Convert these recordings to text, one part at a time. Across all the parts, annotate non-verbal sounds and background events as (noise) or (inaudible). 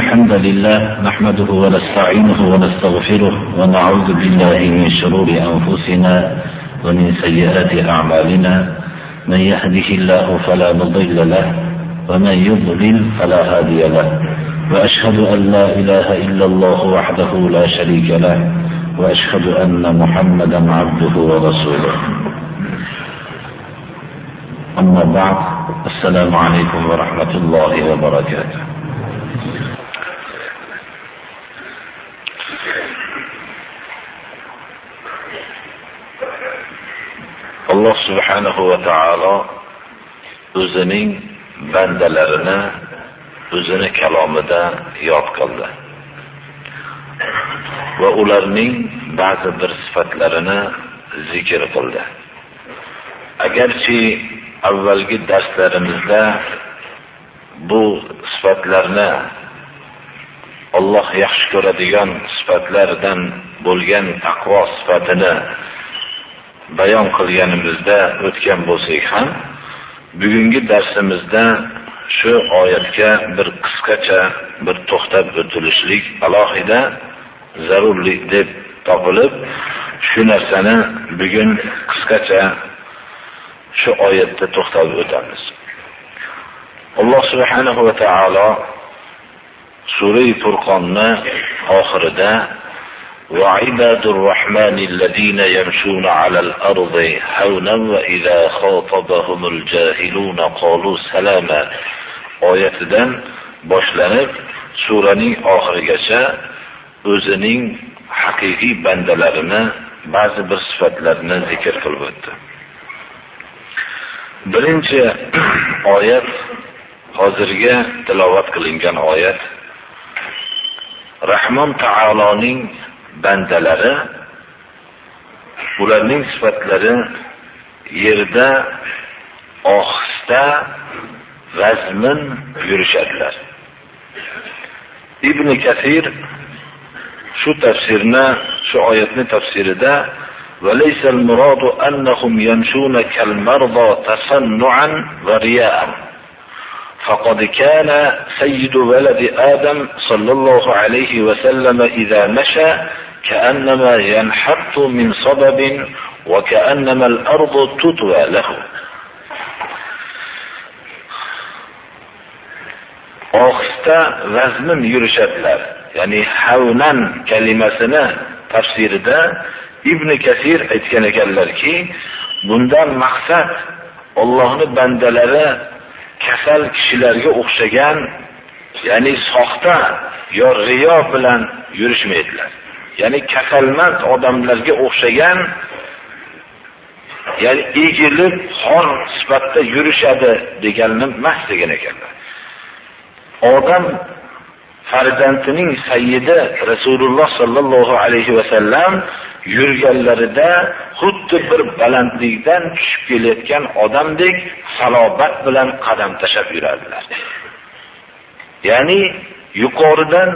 الحمد لله نحمده ونستعينه ونستغفره ونعوذ بالله من شرور أنفسنا ومن سيئات أعمالنا. من يهده الله فلا مضل له ومن يضلل فلا هادي له. وأشهد أن لا إله إلا الله وحده لا شريك له. وأشهد أن محمدا عبده ورسوله. أما بعد السلام عليكم ورحمة الله وبركاته. Alloh subhanahu va taolo o'zining bandalarini o'zini kalomida yod qildi. Va ularning ba'zi bir sifatlarini zikr qildi. Agarchi avvalgi darslarimizda bu sifatlarni Alloh yaxshi ko'radigan sifatlardan bo'lgan taqvo sifatini bayon qilganimizda o'tgan bo'lsak ham bugungi darsimizda shu oyatga bir qisqacha bir to'xtab o'tilishlik alohida zarurlik deb topilib shu narsani bugun qisqacha shu oyatda to'xtalib o'tamiz. Alloh subhanahu va taolo sura furqonni oxirida وعباد الرحمن الذين يمشون على الأرض هونا وإذا خاطبهم الجاهلون قالوا سلاما oyatidan boshlanib suraning oxirigacha o'zining haqiqiy bandalarini ba'zi bir sifatlarini zikr qilib o'tdi birinchi (clears throat) oyat hozirgi tilovat qilingan oyat rahmon taoloning bandalari ularning sifatlari yerda ohista vazmin yurishadilar ibn kasir shu tafsirni shu oyatni tafsirida وليس المراد أنهم يمشون كالمرضى تصنعا ورياء فقد كان سيد ولد آدم صلى الله عليه وسلم إذا مشى كأنما ينحط من صبب وكأنما الأرض تطوى له ohista vazmin yurishadilar ya'ni havnan kalimasini tafsirida ibn kasir aytgan ekanlarki bundan maqsad ollohni bandalari kasal kishilarga o'xshagan ya'ni soxta yo riyo bilan yurishmaydilar Ya'ni kasalmand odamlarga o'xshagan ya'ni egilib xor sifatda yurishadi deganini emas degan ekanlar. Odam farzandining sayyidi rasululloh sollallohu alayhi vasallam yurganlarida xuddi bir balandlikdan tushib kelayotgan odamdek salobat bilan qadam tashlab yurardilar. Ya'ni yuqoridan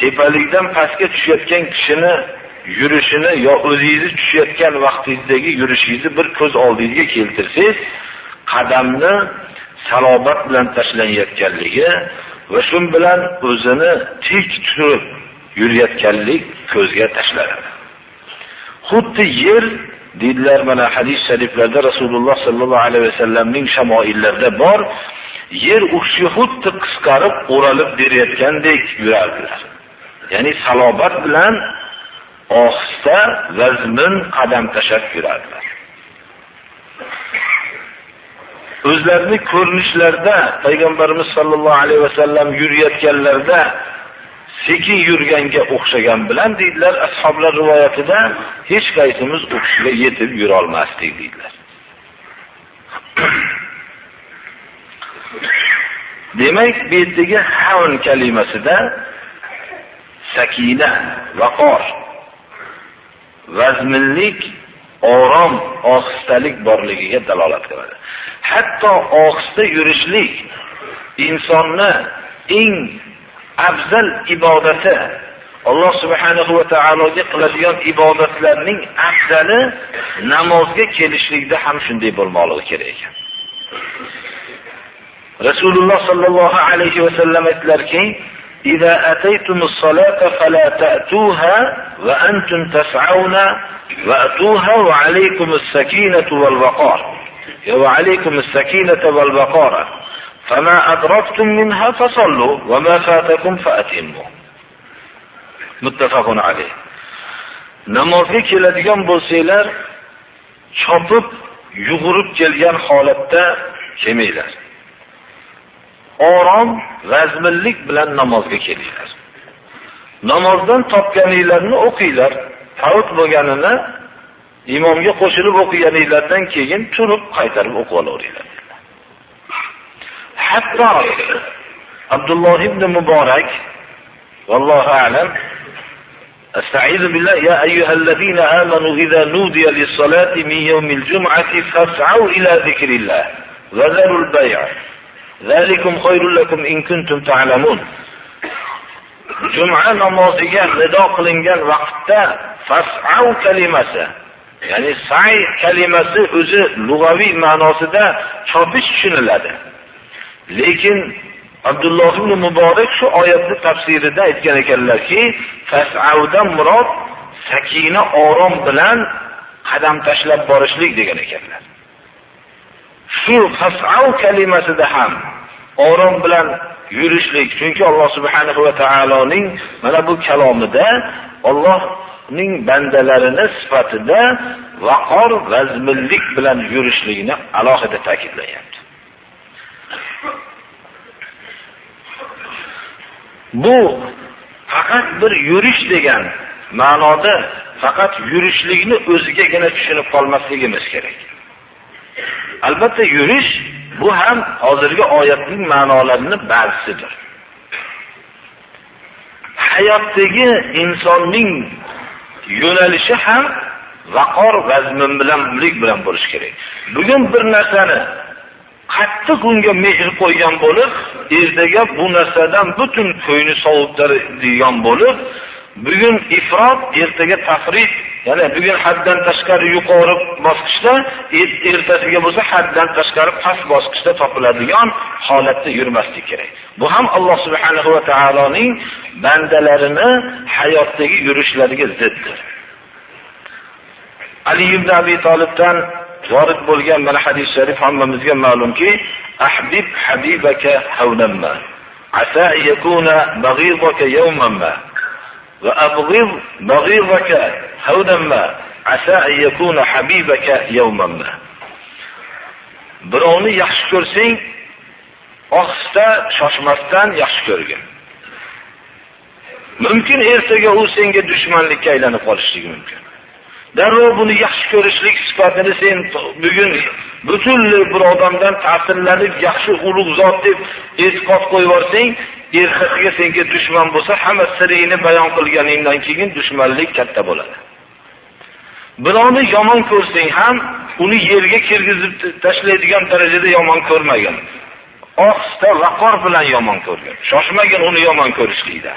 tepalikdan pastga tushayotgan kishini yurishini yo o'zingizni tushayotgan vaqtingizdagi yurishingizni bir ko'z oldingizga keltirsangiz qadamni salobat bilan tashlanayotganligi va shu bilan o'zini tik turib yurayotganlik ko'zga tashlanadi. Xuddi yer deydilar mana hadis shariflarda rasululloh sollallohu alayhi vasallamning shamoillarida bor yer u kishiga xuddi qisqarib o'ralib berayotgandek yurardilar. Ya'ni salobat bilan ohista vazmin qadam tashlab yurardilar. O'zlarini ko'rinishlarida payg'ambarimiz sollallohu alayhi vasallam yurayotganlarida sekin yurganga o'xshagan bilan deydilar ashoblar rivoyatida hech qaysimiz u kishiga yetib yurolmasdik deydilar. Demak bu yerdagi havn kalimasida sakina vaqor vazminlik orom ohistalik borligiga dalolat qiladi. Hatto ohista yurishlik insonni eng afzal ibodati alloh subhanahu va taologa qiladigan ibodatlarning afzali namozga kelishlikda ham shunday bo'lmoqligi kerak ekan. Rasululloh sollallohu alayhi va sallam aytlarki, إذا أتيتم الصلاة فلا تأتوها وأنتم تسعون وأتوها وعليكم السكينة والوقار. وعليكم السكينة والوقار. فما أدركتم منها فصلوا وما فاتكم فأتموا. muttafaqun alayh namozga keladigan bo'lsanglar chopib yugurib kelgan holatda kelmanglar orom vazminlik bilan namozga kelinglar namozdan topganinglarni o'qinglar favt bo'lganini imomga qo'shilib o'qiganinglardan keyin turib qaytarib o'qib olaveringlar hatto abdulloh ibn muborak vallohu alam استعيذ بالله يا أيها الذين آمنوا إذا نودي للصلاة من يوم الجمعة فاسعوا إلى ذكر الله وذروا البيع Zalikum khayrul lakum in kuntum ta'lamun. Juma namoziga nido qilingan vaqtda fas'au kalimasi, ya'ni sa'i kalimasi o'zi lug'aviy ma'nosida chopish tushuniladi. Lekin Abdulloh ibn Muborak shu oyatni tafsirida aytgan ekanlarki, fas'audan murod sakina orom bilan qadam tashlab borishlik degan ekanlar. shu fas'au kalimasida ham orom bilan yurishlik chunki alloh subhanahu va taoloning mana bu kalomida Allohning bandalarini sifatida vaqor vazminlik bilan yurishligini alohida ta'kidlayapti. Bu faqat bir yurish degan ma'noda faqat yurishlikni o'zigagina tushunib qolmasligimiz kerak. Albatta yurish bu ham hozirgi oyatning ma'nolarini ba'zisidir. Hayotdagi insonning yo'nalishi ham vaqor vazmin bilan bilan bo'lish kerak. Bugun bir narsani qattiq unga mehr qo'ygan bo'lib, ertaga bu narsadan butun ko'yni sovutadigan bo'lib, bugun ifrot, ertaga tafrit Ya'ni bugun haddan tashqari yuqori bosqichda, er-, ertasiga bo'lsa haddan tashqari past bosqichda topiladigan holatda yurmaslik kerak. Bu ham Alloh subhanahu va taoloning bandalarini hayotdagi yurishlariga ziddir. Ali ibn Abi Talibdan vorid bo'lgan mana hadis sharif hammamizga ma'lumki, ahbib habibaka hawnamma asa yakuna baghidaka yawman ma وأبغض بغيضك هودا ما عسى أن يكون حبيبك يوما ما birovni yaxshi ko'rsang ohista shoshmasdan yaxshi ko'rgin mumkin ertaga u senga dushmanlikka aylanib qolishligi mumkin darrov buni yaxshi ko'rishlik sifatini sen bugun butunlay bir odamdan ta'sirlanib yaxshi ulug' zot deb e'tiqod qo'yib yuborsang ertasiga senga dushman bo'lsa hamma siringni bayon qilganingdan keyin dushmanlik katta bo'ladi. Birovni yomon ko'rsang ham uni yerga kirgizib tashlaydigan darajada yomon ko'rmagin. Ohista vaqor bilan yomon ko'rgin. Shoshmagin uni yomon ko'rishlikda.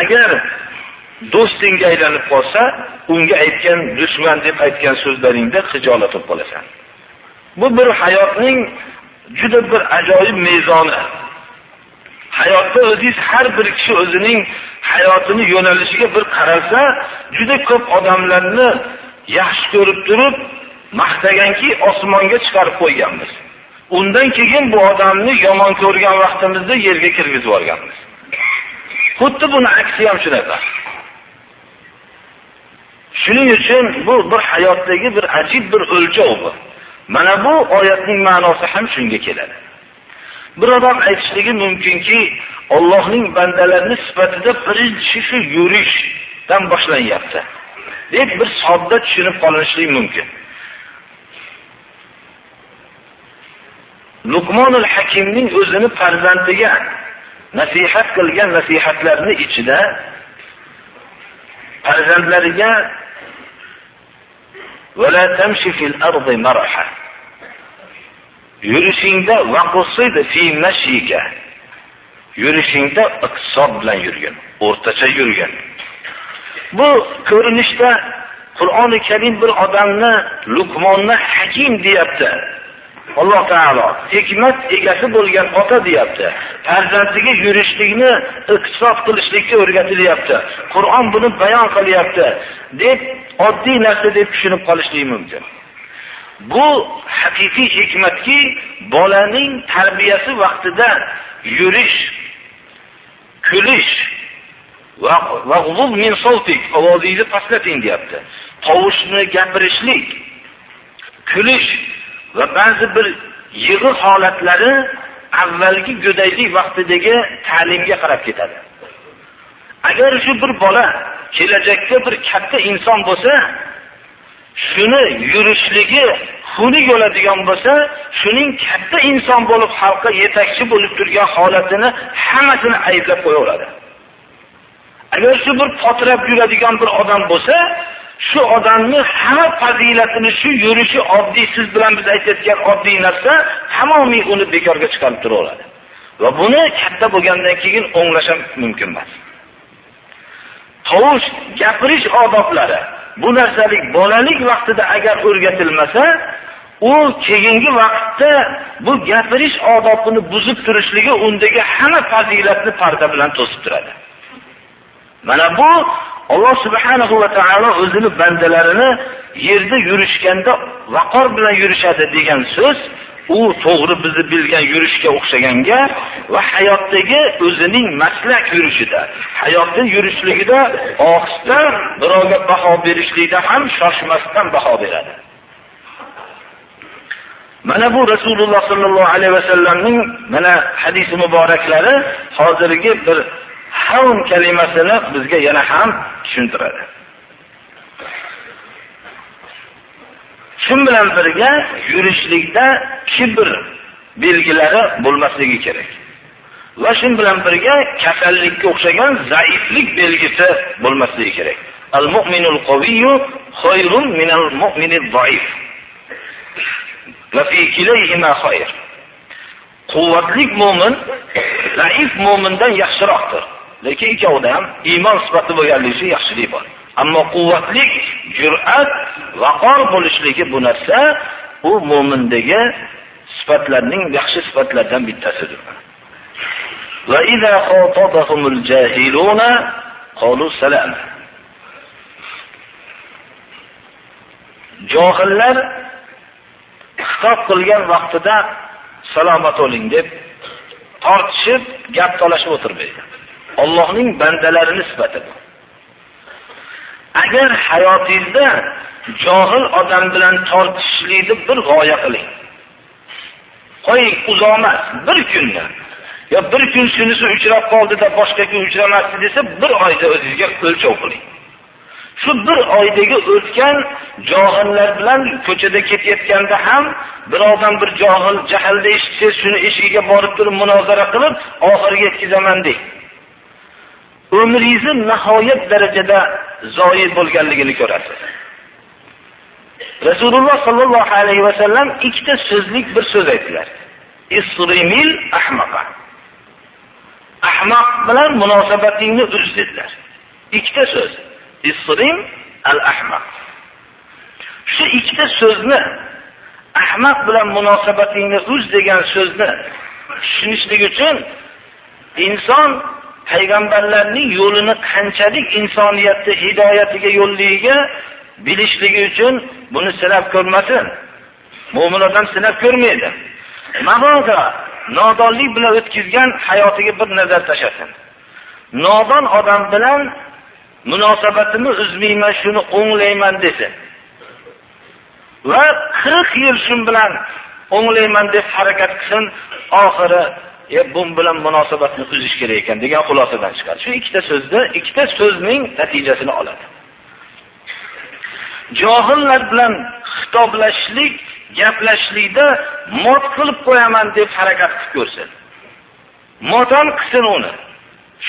Agar do'stingga aylanib qolsa unga aytgan dushman deb aytgan so'zlaringda xijolat bo'lib qolasan. Bu bir hayotning juda bir ajoyib mezoni. Hayotda o'zingiz har bir kishi o'zining hayotini yo'nalishiga bir qaralsa juda ko'p odamlarni yaxshi ko'rib turib maqtaganki osmonga chiqarib qo'yganmiz. Undan keyin bu odamni yomon ko'rgan vaqtimizda yerga kirgizib yuborganmiz. Xuddi buni aksi ham shunaqa. Shuning uchun bu bir hayotdagi bir ajib bir o'lchov bu. Mana bu oyatning ma'nosi ham shunga keladi. Bir odam aytishligi mumkinki, Allohning bandalarini sifatida birinchi shu yurishdan boshlanyapti deb bir sodda tushunib qolishlik mumkin. Luqmonul Hakimning o'zini farzandiga nasihat qilgan nasihatlarining ichida farzandlariga "Va tamshi fil ardi marha" yurishingda fi mashika yurishingda iqtisod bilan yurgin o'rtacha yurgin. Bu ko'rinishda qur'oni karim bir odamni luqmonni hakim deyapti. Alloh taolo hikmat egasi bo'lgan ota deyapti. Farzandiga yurishlikni iqtisod qilishlikka o'rgatilyapti. Qur'on buni bayon qilyapti deb oddiy narsa deb tushunib qolishlik mumkin. Bu haqiqiy hikmatki bolaning tarbiyasi vaqtida yurish kulish va va min savtik, ovozingizni pastlating deyapti. Tovushni gapirishlik kulish va ba'zi bir yig'i holatlari avvalgi go'daylik vaqtidagi ta'limga qarab ketadi. Agar shu bir bola kelajakda bir katta inson bo'lsa shuni yurishligi xunuk bo'ladigan bo'lsa shuning katta inson bo'lib xalqqa yetakchi bo'lib turgan holatini hammasini ayblab qo'yaveradi. Agar shu bir potirab yuradigan bir odam bo'lsa shu odamni hamma fazilatini shu yurishi oddiy siz bilan biz aytayotgan oddiy narsa tamomiy uni bekorga chiqarib turaveradi. Va buni katta bo'lgandan keyin o'nglash ham mumkin emas. Tovush gapirish odoblari bu narsalik bolalik vaqtida agar o'rgatilmasa u keyingi vaqtda bu gapirish odobini buzib turishligi undagi hamma fazilatni parda bilan to'sib turadi. Mana bu alloh subhanahu va taolo o'zini bandalarini yerda yurishganda vaqor bilan yurishadi degan so'z u to'g'ri bizni bilgan yurishga o'xshaganga va hayotdagi o'zining maslak yurishida hayotda yurishligida ohista birovga baho berishlikda ham shoshmasdan baho beradi. Mana bu rasululloh sollallohu alayhi vasallamning mana hadisi muboraklari hozirgi bir havn kalimasini bizga yana ham tushuntiradi. Shu bilan birga yurishlikda kibr belgilari bo'lmasligi kerak. Va shu bilan birga kasallikka o'xshagan zaiflik belgisi bo'lmasligi kerak. Al mu'minul qaviyyu khayrun minal mu'minid zaif va fi kilayhima khayr quvvatlik mo'min zaif mo'mindan yaxshiroqdir. Lekin ikkovida ham iymon sifati bo'lganligi uchun yaxshilik bor. Ammo quvvatlik jur'at vaqor bo'lishligi bu narsa u mo'mindagi sifatlarning yaxshi sifatlaridan bittasidir. Johillar xitob qilgan vaqtida salomat bo'ling deb tortishib gap talashib o'tirmaydi. Allohning bandalarini sifatidir. bu agar hayotingizda johil odam bilan tortishishlikni bir g'oya qiling. Qo'ying uzoqmas bir kunda. Yo bir kun shunisi uchrab qoldida boshqa kun uchramasdi desa bir oyda o'zingizga o'lchov qiling. Shu bir oydagi o'tgan johillar bilan ko'chada ketayotganda ham birovdan bir johil jahlda eshitsa shuni eshigiga borib turib munozara qilib oxiriga yetkazaman deng. Umringizni nihoyat darajada zoyi bo'lganligini ko'rasiz rasululloh sollallohu alayhi vasallam ikkita so'zlik bir so'z aytdilar. Isrimil ahmaqa. Ahmoq bilan munosabatingni uz dedilar. Ikkita so'z. Isrim al ahmaq shu ikkita so'zni ahmaq bilan munosabatingni uz degan so'zni tushunishlik uchun inson payg'ambarlarning yo'lini qanchalik insoniyatni hidoyatiga yo'lligiga bilishligi uchun buni sinab ko'rmasin. Mo'min odam sinab ko'rmaydi. Mabodo nodonlik bilan o'tkazgan hayotiga bir nazar tashlasin. Nodon odam bilan munosabatimni uzmayman shuni o'nglayman desin. Va qirq yil shu bilan o'nglayman deb harakat qilsin oxiri e bu bilan munosabatni uzish kerak ekan degan xulosadan chiqadi. Shu ikkita so'zni ikkita so'zning natijasini oladi. Johillar bilan xitoblashlik gaplashishlikda mot qilib qo'yaman deb harakat qilib ko'rsin. Motam qilsin uni.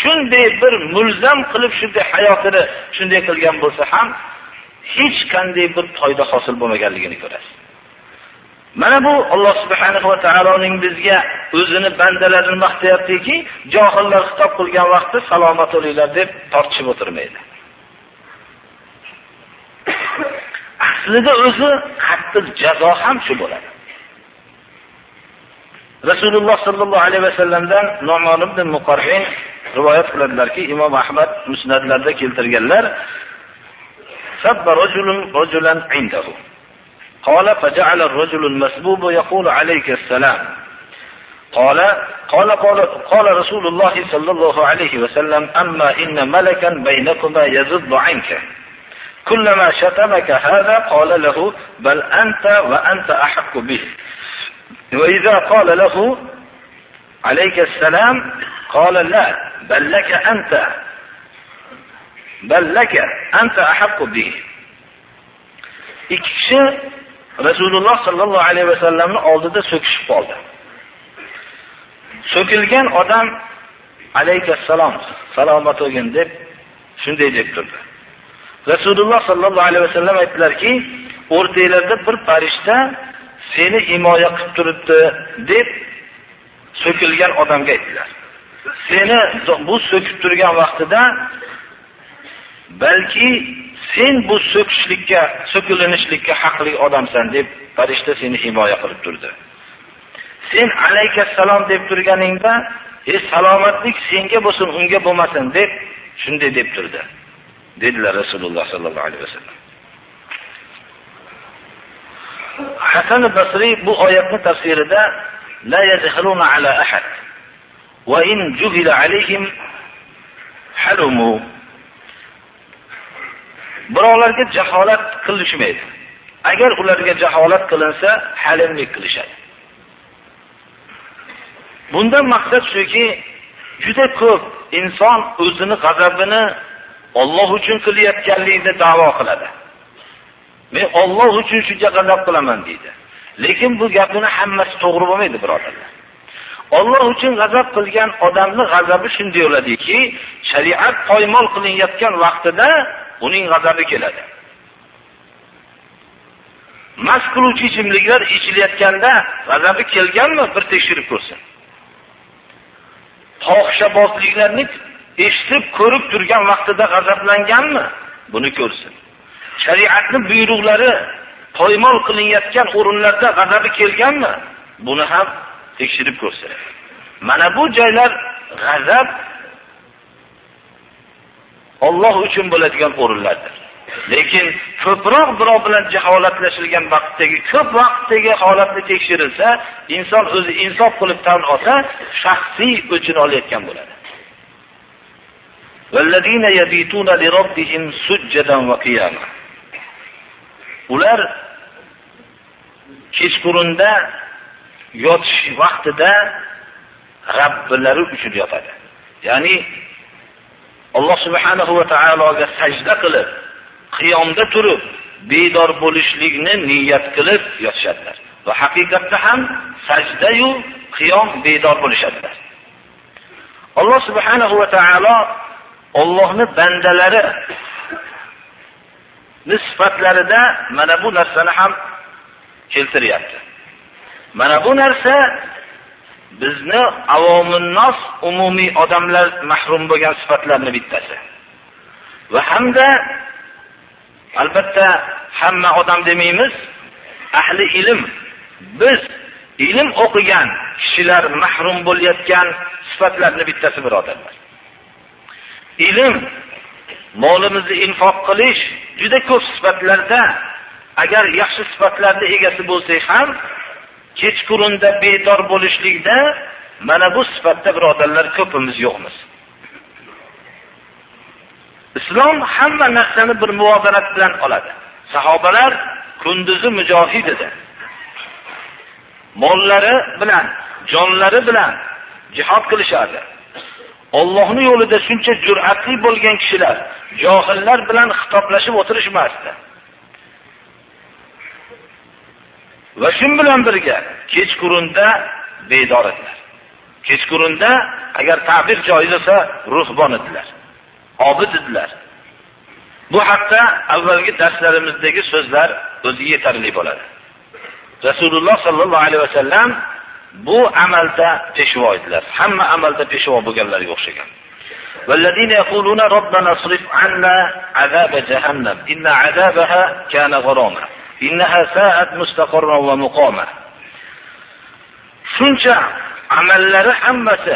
Shunday bir mulzam qilib shunday hayotini shunday qilgan bo'lsa ham hech qanday bir foyda hosil bo'lmaganligini ko'rasiz. Mana bu alloh subhanahu va taoloning bizga o'zini bandalarini maqtayaptiki johillar xitob qilgan vaqtda salomat bo'linglar deb tortishib o'tirmaydi. Aslida o'zi qattiq jazo ham shu bo'ladi. Rasululloh sollallohu alayhi vasallamdan Nu'man ibn muqarrin rivoyat qiladilarki imom ahmad musnadlarda keltirganlar قال فجعل الرجل المسبوب يقول عليك السلام قال قال قال قال رسول الله صلى الله عليه وسلم أما إن ملكا بينكما يزد عنك كلما شتمك هذا قال له بل أنت وأنت أحق به وإذا قال له عليك السلام قال لا بل لك أنت بل لك أنت أحق به ikki kishi rasululloh sallallohu alayhi vasallamni oldida so'kishib qoldi. So'kilgan odam alayhissalom salomat bo'lgin deb shunday deb turdi. Rasululloh sallallohu alayhi vasallam aytdilarki o'rtalarda bir farishta seni himoya qilib turibdi deb so'kilgan odamga aytdilar. Seni bu so'kib turgan vaqtida balki sen bu so'kishlikka so'kilinishlikka haqli odamsan deb farishta seni himoya qilib turdi. Sen alayhissalom deb turganingda e salomatlik senga bo'lsin unga bo'lmasin deb shunday deb turdi dedilar rasululloh sollallohu alayhi vasallam. Hasan basriy bu oyatni tafsirida la yadkhuluna ala ahad va in juhila alayhim halumu. Birovlarga jaholat qilishmaydi. Agar ularga jaholat qilinsa halimlik qilishadi. Bundan maqsad shuki juda ko'p inson o'zini g'azabini Alloh uchun qilayotganligini da'vo qiladi. Men Alloh uchun shuncha g'azab qilaman deydi. Lekin bu gapini hammasi to'g'ri bo'lmaydi birodarlar. Alloh uchun g'azab qilgan odamni g'azabi shunday bo'ladiki shariat poymol qilinayotgan vaqtida uning g'azabi keladi. Mast qiluvchi ichimliklar ichilayotganda g'azabi kelganmi bir tekshirib ko'rsin. Fohishabozliklarni eshitib ko'rib turgan vaqtida g'azablanganmi buni ko'rsin. Shariatning buyruqlari poymol qilinayotgan o'rinlarda g'azabi kelganmi buni ham tekshirib ko'rsin. Mana bu joylar g'azab Alloh uchun bo'ladigan o'rinlardir. Lekin ko'proq birov bilan jaholatlashilgan vaqtdagi ko'p vaqtdagi holatni tekshirilsa, inson o'zi insof qilib tan olsa, shaxsiy o'chin olayotgan bo'ladi. والذين يبيتون لربهم سجدا وقياما ular kechqurunda yotish vaqtida Robbilari uchun yotadi. Ya'ni alloh subhanahu va taologa sajda qilib qiyomda turib bedor bo'lishlikni niyat qilib yotishadilar. Va haqiqatda ham sajdayu qiyom bedor bo'lishadilar. Alloh subhanahu va taolo ollohni bandalari sifatlarida mana bu narsani ham keltiryapti. Mana bu narsa bizni avominnos umumiy odamlar mahrum bo'lgan sifatlarni bittasi. Va hamda albatta hamma odam demaymiz ahli ilm. Biz ilm o'qigan kishilar mahrum bo'layotgan sifatlarni bittasi birodarlar. Ilm molimizni infoq qilish juda ko'p sifatlarda agar yaxshi sifatlarni egasi bo'lsak ham kechqurunda bedor bo'lishlikda mana bu sifatda birodarlar ko'pimiz yo'qmiz. Islom hamma narsani bir muvozanat bilan oladi. Sahobalar kunduzi mujohid edi. Mollari bilan jonlari bilan jihod qilishardi. Ollohni yo'lida shuncha jur'atli bo'lgan kishilar johillar bilan xitoblashib o'tirishmasdi. va shu bilan birga kechqurunda bedor edilar kechqurunda agar ta'bir joiz bo'lsa ruhbon edilar obid edilar bu haqda avvalgi darslarimizdagi so'zlar o'ziga yetarli bo'ladi rasululloh sollallohu alayhi vasallam bu amalda peshvo edilar hamma amalda peshvo bo'lganlarga o'xshagan والذين يقولون ربنا اصرف عنا عذاب جهنم إن عذابها كان غراما innaha sa'at mustaqarran va muqoma shuncha amallari hammasi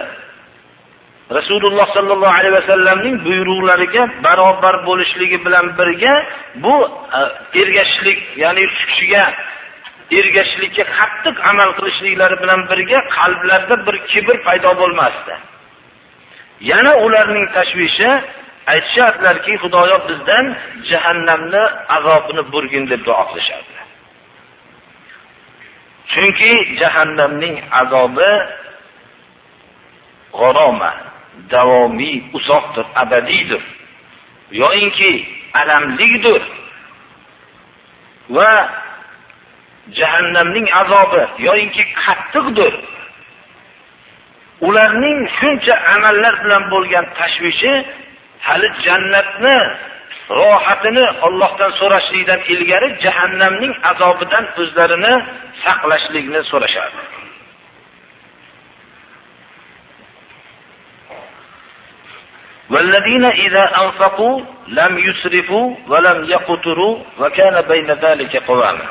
rasululloh sollallohu alayhi vasallamning buyruqlariga barobar bo'lishligi bilan birga bu e, ergashishlik ya'ni shu kishiga ergashishlikka qattiq amal qilishliklari bilan birga qalblarida bir kibr paydo bo'lmasdi. Yana ularning tashvishi aytishardilarki xudoyo bizdan jahannamni azobini burgin deb duo qilishardi. Chunki jahannamning azobi g'aroma davomiy uzoqdir abadiydir. Yoyinki alamlidir va jahannamning azobi yoyinki qattiqdir. Ularning shuncha amallar bilan bo'lgan tashvishi hali jannatni rohatini Allohdan so'rashlikdan ilgari jahannamning azobidan o'zlarini saqlashlikni so'rashadi. والذين إذا أنفقوا لم يسرفوا ولم يقتروا وكان بين ذلك قواما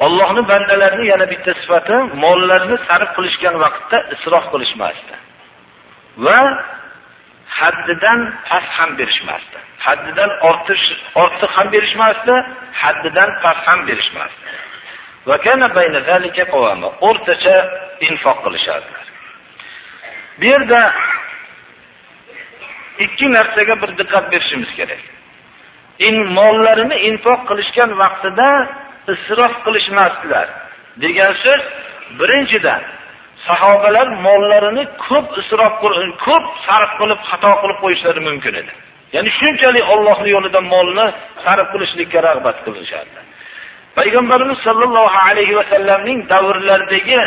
Allohning bandalarini yana bitta sifati mollarini sarf qilishgan vaqtda isrof qilishmasdi. Va haddidan past ham berishmasdi. Haddidan ortish ortiq ham berishmasdi, haddidan past ham berishmasdi. Va kana bayna zalika qawama. O'rtacha infoq qilishardilar. Bu yerda ikki narsaga bir diqqat berishimiz kerak. In mollarini infoq qilishgan vaqtida isrof qilishmasdilar degan so'z birinchidan sahobalar mollarini ko'p isrof ko'p sarf qilib xato qilib qo'yishlari mumkin edi. Ya'ni shunchalik Allohning yo'lida molni sarf qilishlikka rag'bat qilishardi. Payg'ambarimiz sollallohu alayhi va sallamning davrlaridagi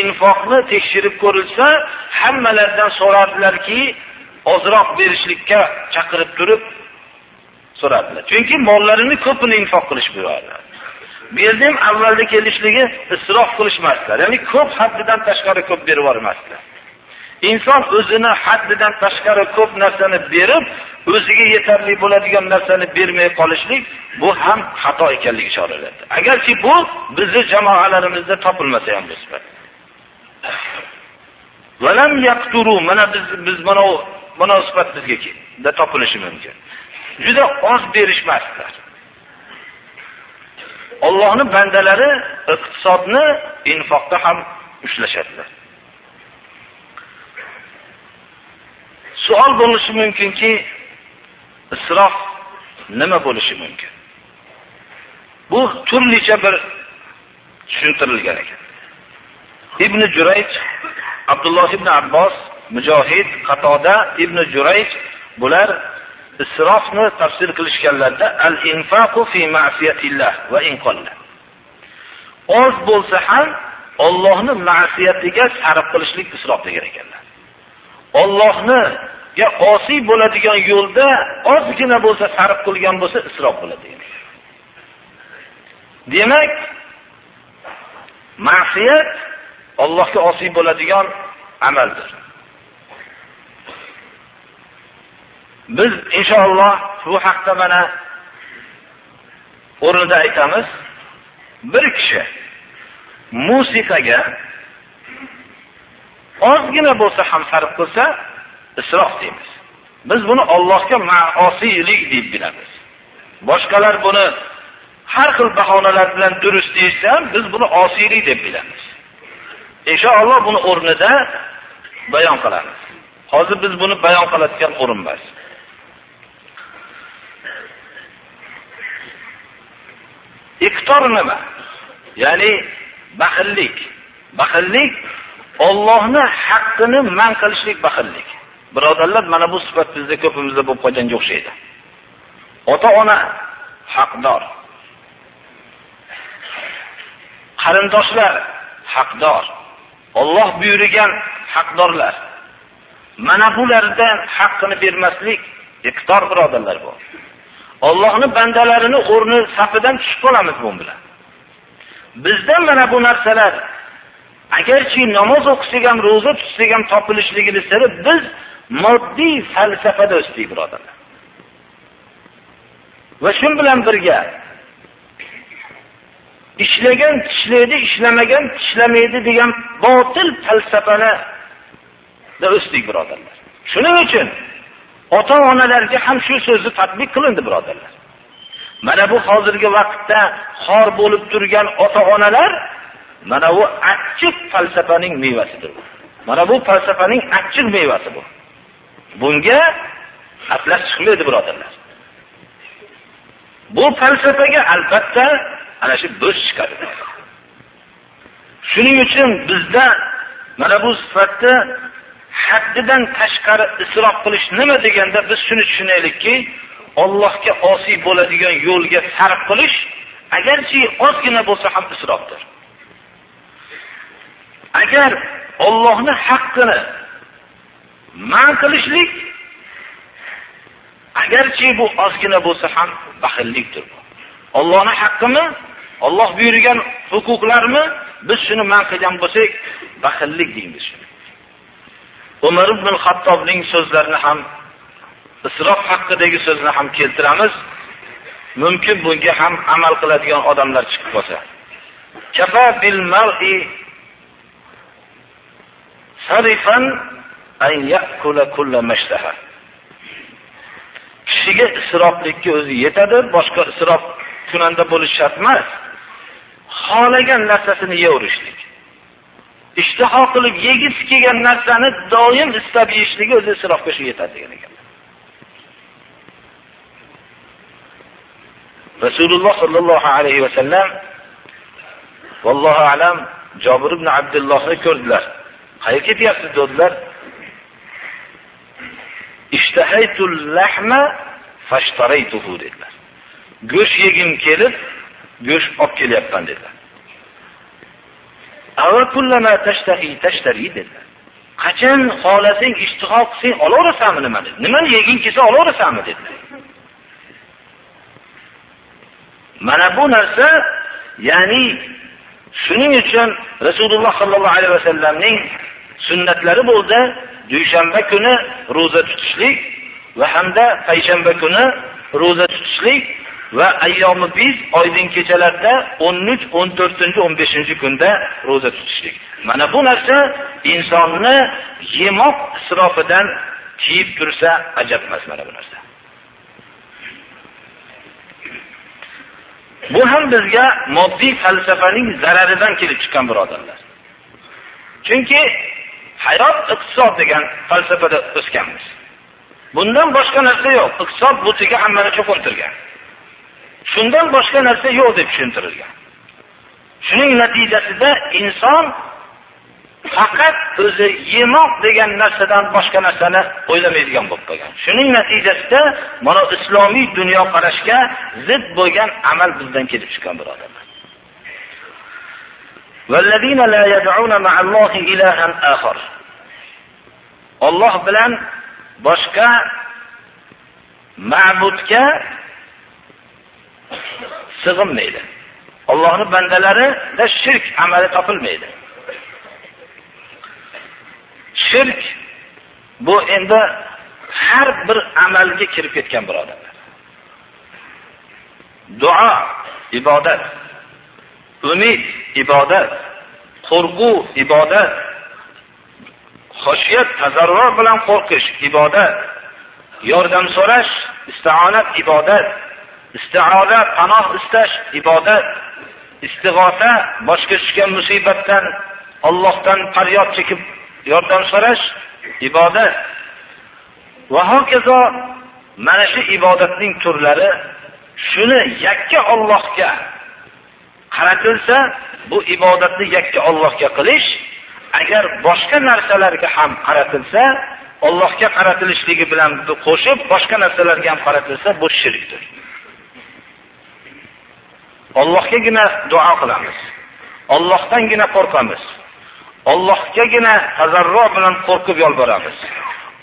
infoqni tekshirib ko'rilsa hammalaridan so'rardilarki ozroq berishlikka chaqirib turib so'radilar chunki mollarini ko'pini infoq qilish buyuradilar bu yerda ham avvalda kelishligi isrof qilishmasdilar. Ya'ni ko'p haddidan tashqari ko'p berib yubormasdilar. Inson o'zini haddidan tashqari ko'p narsani berib o'ziga yetarli bo'ladigan narsani bermay qolishlik bu ham xato ekanligi ishoralanadi agarki bu bizni jamoalarimizda topilmasa ham bu sifat mana biz biz mana mana sifat bizga topilishi mumkin. Juda oz berishmasdilar. Allohni bandalari iqtisodni infoqda ham ushlashadilar. Savol bo'lishi mumkinki, isrof nima bo'lishi mumkin? Bu turlicha bir tushuntirilgan ekan. Ibn Jurayj, Abdulloh ibn Abbos, Mujohid, Qatoda, Ibn Jurayj bular isrofni tafsir qilishganlarda al infaqu fi ma'siyatillah va in qalla oz bo'lsa ham Allohni ma'siyatiga sarf qilishlik isrof degan ekanlar. Allohniga osiy bo'ladigan yo'lda ozgina bo'lsa sarf qilgan bo'lsa isrof bo'ladi. Degan demak ma'siyat Allohga osiy bo'ladigan amaldir. Biz inshaalloh bu haqda mana o'rnida aytamiz. Bir kishi musiqaga ozgina bo'lsa ham sarf qilsa, isrof deymiz. Biz buni Allohga ma'osiylik deb bilamiz. Boshqalar buni har xil bahonalar bilan durust deyishsa ham biz buni osiylik deb bilamiz. Inshaalloh buni o'rnida bayon qilamiz. Hozir biz buni bayon qiladigan o'rin emas. Iftor nima? Ya'ni baxillik. Baxillik Allohning haqqini man qilishlik baxillik. Birodarlar, mana bu sifat bizda ko'pimizda bo'lib qolganga o'xshaydi. Ota-ona haqdor. Qarindoshlar haqdor. Alloh buyurgan haqdorlar. Mana bulardan haqqini bermaslik iqtor birodarlar bu. Allohning bandalarini o'rni safidan tushib qolamiz bu bilan. Bizda mana bu narsalar agarchi namoz o'qisak ham, roza tutsak ham topilishligini siri biz moddiy falsafada o'sdik birodarlar. Va shun bilan birga ishlagan tishlaydi ishlamagan tishlamaydi degan botil falsafani da o'sdik birodarlar shuning uchun ota onalarga ham shu so'zni tatbiq qilindi birodarlar. Mana bu hozirgi vaqtda xor bo'lib turgan ota onalar mana bu achchiq falsafaning mevasidir mana bu falsafaning achchiq mevasi bu. Bunga atlas chiqmaydi birodarlar. Bu falsafaga albatta ana shu bo'sh chiqadi. Shuning uchun bizda mana bu sifatda haddidan tashqari isrof qilish nima deganda biz shuni tushunaylikki ollohga osiy bo'ladigan yo'lga sarf qilish agarchi ozgina bo'lsa ham isrofdir agar ollohni haqqini man qilishlik agarchi bu ozgina bo'lsa ham baxillikdir. Ollohni haqqimi olloh buyurgan huquqlarmi biz shuni man qilgan bo'lsak baxillik deymiz umar ibn hattobning so'zlarini ham isrof haqidagi so'zni ham keltiramiz. Mumkin bunga ham amal qiladigan odamlar chiqib qolsa. Bil mar'i sarifan an ya'kula kulla mashtaha. Kishiga isroflikka o'zi yetadi boshqa isrof kunanda bo'lish shart emas. Xohlagan narsasini yeyaverishlik ishtaho qilib yegisi kelgan narsani doim istab yeyishligi o'zi isrofga shu yetadi degan ekan. Rasululloh sollallohu alayhi vasallam vallohu alam jobir ibn abdullohni ko'rdilar. Qayerga ketyapsiz? dedilar. Dedilar. Go'sht yegim kelib go'sht olib kelyapman dedilar. Dedilar. Qachon xolasang, ishtiho qilsang olaverasanmi nimani nimani yeging kelsa olaverasanmi dedilar mana bu narsa ya'ni shuning uchun rasululloh sallallohu alayhi vasallamning sunnatlari bo'ldi. Dushanba kuni ro'za tutishlik va hamda payshanba kuni ro'za tutishlik. Va ayyomi biz oydin kechalarda o'n uch o'n to'rtinchi o'n beshinchi kunda ro'za tutishlik. Mana bu narsa insonni yemoq isrofidan tiyib tursa ajab emas mana bu narsa. Bu ham bizga moddiy falsafaning zararidan kelib chiqqan birodarlar. Chunki hayot iqtisod degan falsafada o'sganmiz. Bundan boshqa narsa yo'q. Iqtisod butiga hammani cho'qintirgan. shundan boshqa narsa yo'q deb tushuntirilgan shuning natijasida inson faqat o'zi yemoq degan narsadan boshqa narsani o'ylamaydigan bo'lib qolgan shuning natijasida mana islomiy dunyoqarashga zid bo'lgan amal bizdan kelib chiqqan birodarlar والذين لا يدعون مع الله إلها آخر olloh bilan boshqa ma'budga sig'inmaydi Allohning bandalarida shirk amali topilmaydi. Shirk bu endi har bir amalga kirib ketgan birodarlar. Duo ibodat umid ibodat qo'rquv ibodat xoshiyat tazarrur bilan qo'rqish ibodat yordam so'rash isti'onat ibodat isti'oza panoh istash ibodat. Istig'osa boshga tushgan musibatdan Allohdan faryod chekib yordam so'rash ibodat. Va hokazo mana shu ibodatning turlari shuni yakka Allohga qaratilsa bu ibodatni yakka Allohga qilish agar boshqa narsalarga ham qaratilsa Allohga qaratilishligi bilan qo'shib boshqa narsalarga ham qaratilsa bu shirkdir. Ollohgagina duo qilamiz. Ollohdangina qo'rqamiz. Ollohgagina tazarro bilan qo'rqib yolboramiz.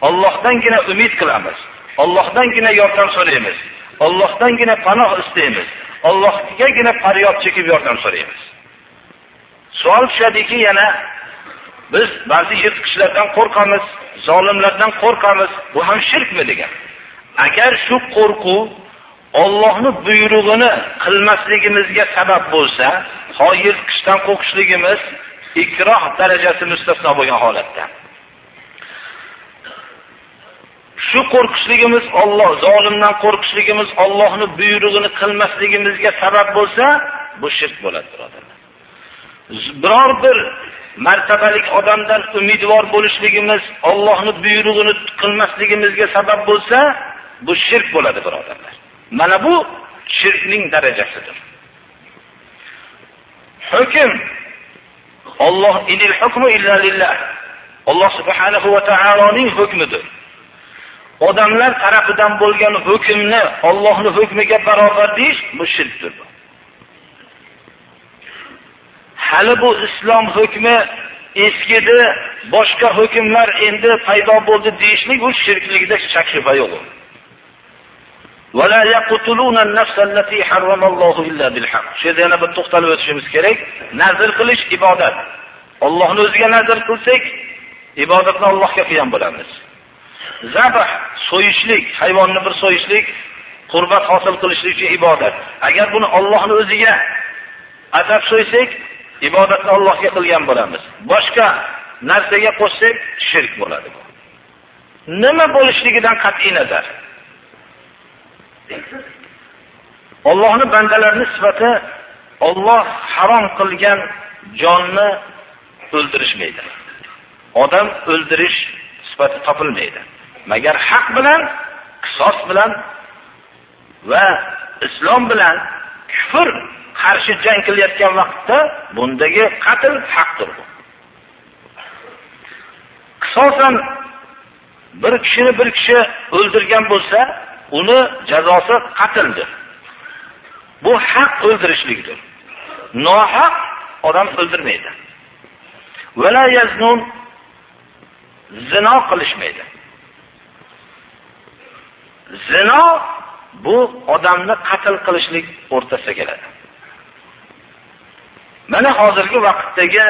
Ollohdangina umid qilamiz. Ollohdangina yordam so'raymiz. Ollohdangina panoh istaymiz. Ollohgagina faryod chekib yordam so'raymiz. Savol tushadiki yana biz ba'zi yirtqichlardan qo'rqamiz zolimlardan qo'rqamiz. Bu ham shirkmi degan. Agar shu qo'rquv Allohning buyrug'ini qilmasligimizga sabab bo'lsa, xoyir qishdan qo'rqishligimiz ikroh darajasi mustasno bo'lgan holatda. Shu qo'rqishligimiz Alloh zolimdan qo'rqishligimiz Allohning buyrug'ini qilmasligimizga sabab bo'lsa, bu shirk bo'ladi, birodarlar. Biror bir martabalik odamdan umidvor bo'lishligimiz Allohning buyrug'ini qilmasligimizga sabab bo'lsa, bu shirk bo'ladi, birodarlar. Mana bu shirkning darajasidir. Hukm Alloh inil hukmu illa lillah. Alloh subhanahu va taoloning hukmidir. Odamlar tarafidan bo'lgan hukmni Allohning hukmiga barobar deyish bu shirkdir. Hali bu islom hukmi eskidi, boshqa hukmlar endi paydo bo'ldi deyishlik bu shirkligida shak shubha yo'q. ولا يقتلون النفس التي حرم الله الا بالحق. Shu yerda yana bir to'xtalib o'tishimiz kerak. Nazr qilish ibodat. Allohni o'ziga nazr qilsak, ibodatni Allohga qilgan bo'lamiz. Zabh so'yishlik, hayvonni bir so'yishlik qurbat hosil qilishlik uchun ibodat. Agar buni Allohni o'ziga atab so'ysak, ibodatni Allohga qilgan bo'lamiz. Boshqa narsaga qo'shsak shirk bo'ladi bu. Nima bo'lishligidan qat'iy nazar. Allohning bandalarining sifati Alloh harom qilgan jonni o'ldirishmaydi. Odam o'ldirish sifati topilmaydi. Magar haq bilan, qisos bilan va islom bilan kufr qarshi jang qilayotgan vaqtda bundagi qatl haqdir bu. Qisosan bir kishini bir kishi o'ldirgan bo'lsa, uni jazosi qatldir. Bu haq o'ldirishlikdir. Nohaq odam o'ldirmaydi. Vala yaznun zino qilishmaydi. Zino bu odamni qatl qilishlik o'rtasiga keladi. Mana hozirgi vaqtdagi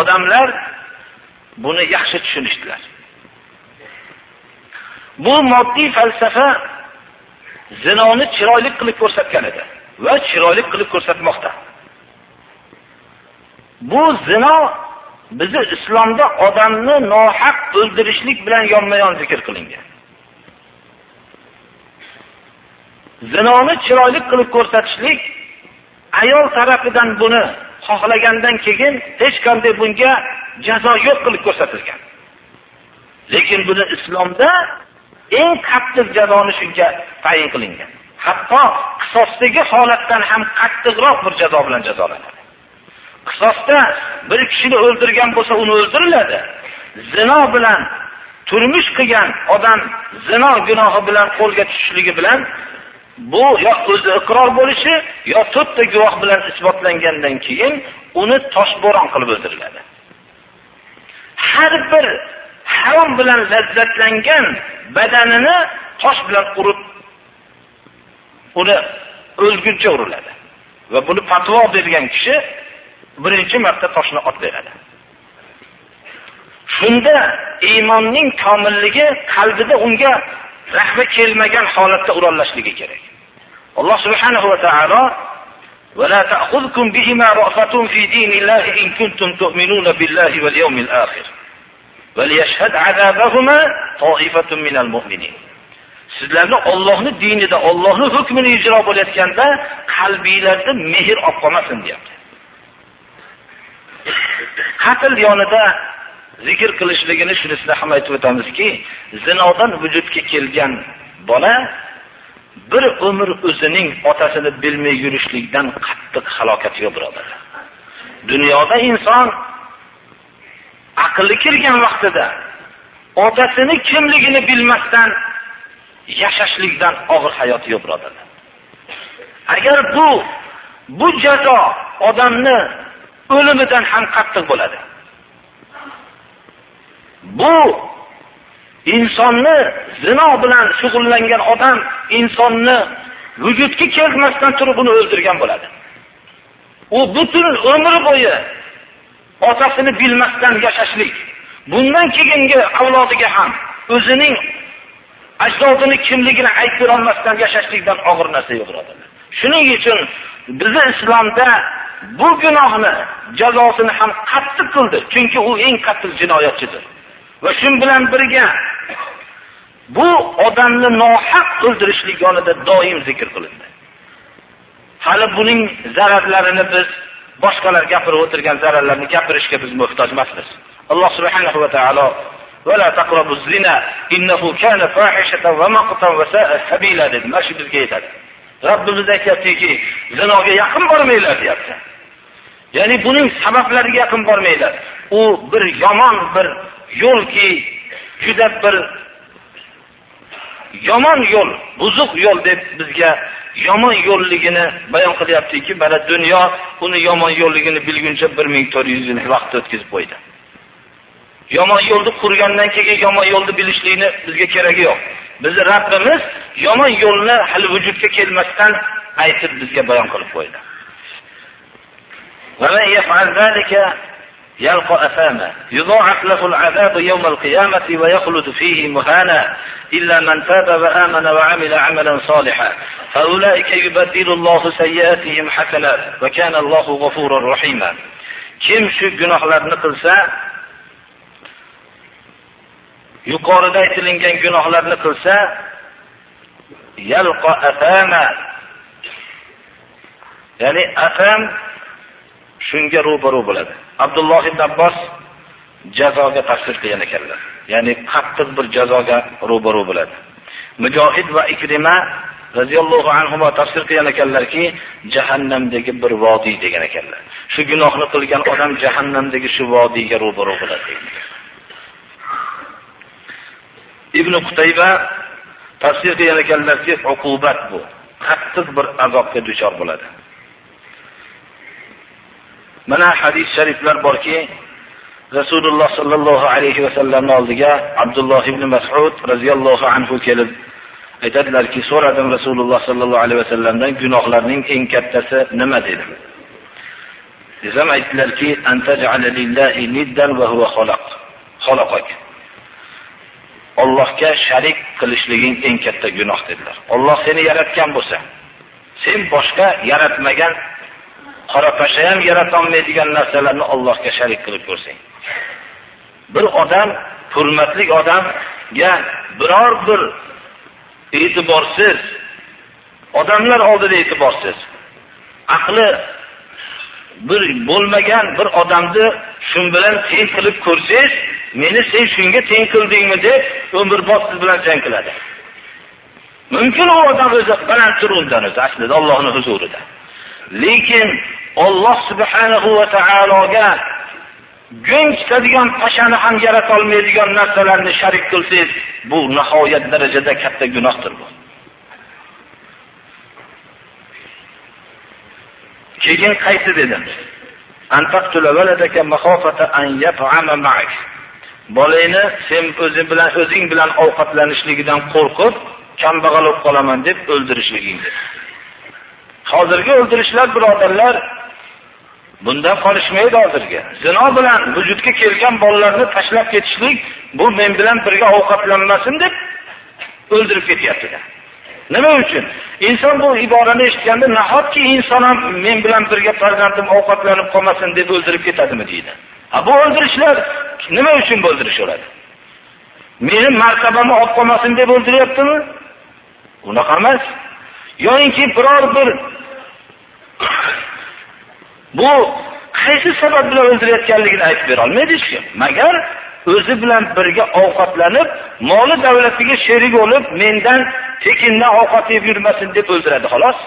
odamlar buni yaxshi tushunishdilar. Bu moddiy falsafa zinoni chiroyli qilib ko'rsatgan edi va chiroyli qilib ko'rsatmoqda. Bu zino bizni islomda odamni nohaq o'ldirishlik bilan yonma-yon zikr qilingan. Zinoni chiroyli qilib ko'rsatishlik ayol tarafidan buni xohlagandan keyin hech qanday bunga jazo yo'q qilib ko'rsatilgan. Lekin buni islomda eng qattiq jazoni shunga tayin qilingan. Hatto qisosdagi holatdan ham qattiqroq bir jazo bilan jazolanadi. Qisosda bir kishini o'ldirgan bo'lsa, uni o'ldiriladi. Zino bilan turmush qilgan odam zino gunohi bilan qo'lga tushishligi bilan bu yo o'zi iqror bo'lishi yo to'rtta guvoh bilan isbotlangandan keyin uni toshbo'ron qilib o'ldiriladi. Har bir harom bilan lazzatlangan badanini tosh bilan urib uni o'lguncha uriladi. Va buni fatvo bergan kishi birinchi marta toshni ot beradi. Shunda iymonning komilligi qalbida unga rahmi kelmagan holatda urollashligi kerak. Alloh subhanahu va taolo ولا تأخذكم بهما رأفة في دين الله إن كنتم تؤمنون بالله واليوم الآخر sizlarni Allohning dinida, Allohning hukmini ijro bo'layotganda qalbingizda mehr olib qolmasin deyapti. Qatl yonida zikr qilishligini shunisini ham aytib o'tamizki, zinodan vujudga kelgan bola bir umr o'zining otasini bilmay yurishlikdan qattiq halokatga yo'q birodarlar. Dunyoda inson aqli kirgan vaqtida otasini kimligini bilmasdan yashashlikdan og'ir hayot yo'q birodarlar. Agar bu bu jazo odamni o'limidan ham qattiq bo'ladi. Bu insonni zino bilan shug'ullangan odam insonni vujudga kelmasdan turib uni o'ldirgan bo'ladi. U butun umri bo'yi otasini bilmasdan yashashlik, bundan keyingi avlodiga ham o'zining ajdodini kimligini aytib berolmasdan yashashlikdan og'ir narsa yo'q birodarlar. Shuning uchun bizni islomda bu gunohni jazosini ham qattiq qildi. Chunki u eng qattiq jinoyatchidir. Va shu bilan birga bu odamni nohaq o'ldirishlik yonida doim zikr qilindi. Hali buning zararlarini biz boshqalar gapirib o'tirgan zararlarni gapirishga biz muhtoj emasmiz alloh subhanahu va taolo ولا تقربوا الزنا إنه كان فاحشة ومقتا وساء سبيلا dedi mana shu bizga yetadi robbimiz aytyaptiki zinoga yaqin bormanglar deyapti ya'ni buning sabablariga yaqin bormanglar u bir yomon bir yo'lki juda bir yomon yo'l buzuq yo'l deb bizga yomon yo'lligini bayon qilyaptiki mana dunyo uni yomon yo'lligini bilguncha bir ming to'rt yuz yil vaqt o'tkazib qo'ydi. Yomon yo'lni qurgandan keyin yomon yo'lni bilishlikni bizga keragi yo'q. Bizni rabbimiz yomon yo'lni hali vujudga kelmasdan aytib bizga bayon qilib qo'ydi. يلقى أثاما. يضاعف له العذاب يوم القيامة ويخلد فيه مهانا. إلا من تاب وآمن وعمل عملا صالحا. فأولئك يبدل الله سيئاتهم حسنات. وكان الله غفورا رحيما. kim shu gunohlarni qilsa yuqorida aytilingan gunohlarni qilsa yalqa afama ya'ni afam shunga ro'baro bo'ladi. Abdulloh ibn abbos jazoga tafsir qilgan ekanlar. Ya'ni qattiq bir jazoga ro'baro bo'ladi. Mujohid va ikrima radhiyallohu anhu tafsir qilgan ekanlarki jahannamdagi bir vodiy degan ekanlar. Shu gunohni qilgan odam jahannamdagi shu vodiyga ro'baro bo'ladi ibn qutayba tafsir qilgan ekanlarki uqubat bu. Qattiq bir azobga duchor bo'ladi. Mana hadis shariflar borki rasululloh sollallohu alayhi vasallamni oldiga abdulloh ibn masud roziyallohu anhu kelib aytadilarki so'radim rasululloh sollallohu alayhi vasallamdan gunohlarning eng kattasi nima dedim desam aytdilarki ollohga sharik qilishliging eng katta gunoh dedilar. Olloh seni yaratgan bo'lsa sen boshqa yaratmagan qora pasha ham yaratolmaydigan narsalarni Allohga sharik qilib ko'rsang. Bir odam, hurmatli odamga biror bir e'tiborsiz, odamlar oldida e'tiborsiz, aqli bir bo'lmagan bir odamni shun bilan teng qilib ko'rsangiz, meni sen shunga teng qildingmi deb umrbod siz bilan jang qiladi. Mumkin u odam o'zi baland turundan o'zi aslida Allohning huzurida. Lekin Alloh subhanahu va taologa gung chiqadigan pashani ham yarata olmaydigan narsalarni sharik qilsangiz, bu nihoyat darajada katta gunohdir bu. Keyin qaysi dedim? Antaqtula valadaka makhofata an yat'ama ma'ak. Bolangni sen o'zing bilan o'zing bilan ovqatlanishligidan qo'rqib, kambag'al bo'lib qolaman deb o'ldirishliging. Hozirgi o'ldirishlar birodarlar bundan qolishmaydi hozirga. Zino bilan vujudga kelgan bolalarni tashlab ketishlik bu men bilan birga ovqatlanmasin deb o'ldirib ketyapti. Nima uchun? Inson bu iborani eshitganda nahotki inson ham men bilan birga farzandim ovqatlanib qolmasin deb o'ldirib ketadimi deydi. Ha bu o'ldirishlar nima uchun o'ldirishadi? Meni martabamni olib qolmasin deb o'ldiryaptimi? Unaqa emas. Yo'inki biror bir bu qaysi sabab bilan o'ldirayotganligini aytib bera olmaydi hech kim magar o'zi bilan birga ovqatlanib moli davlatiga sherik bo'lib mendan tekindan ovqat yeb yurmasin deb o'ldiradi xolos.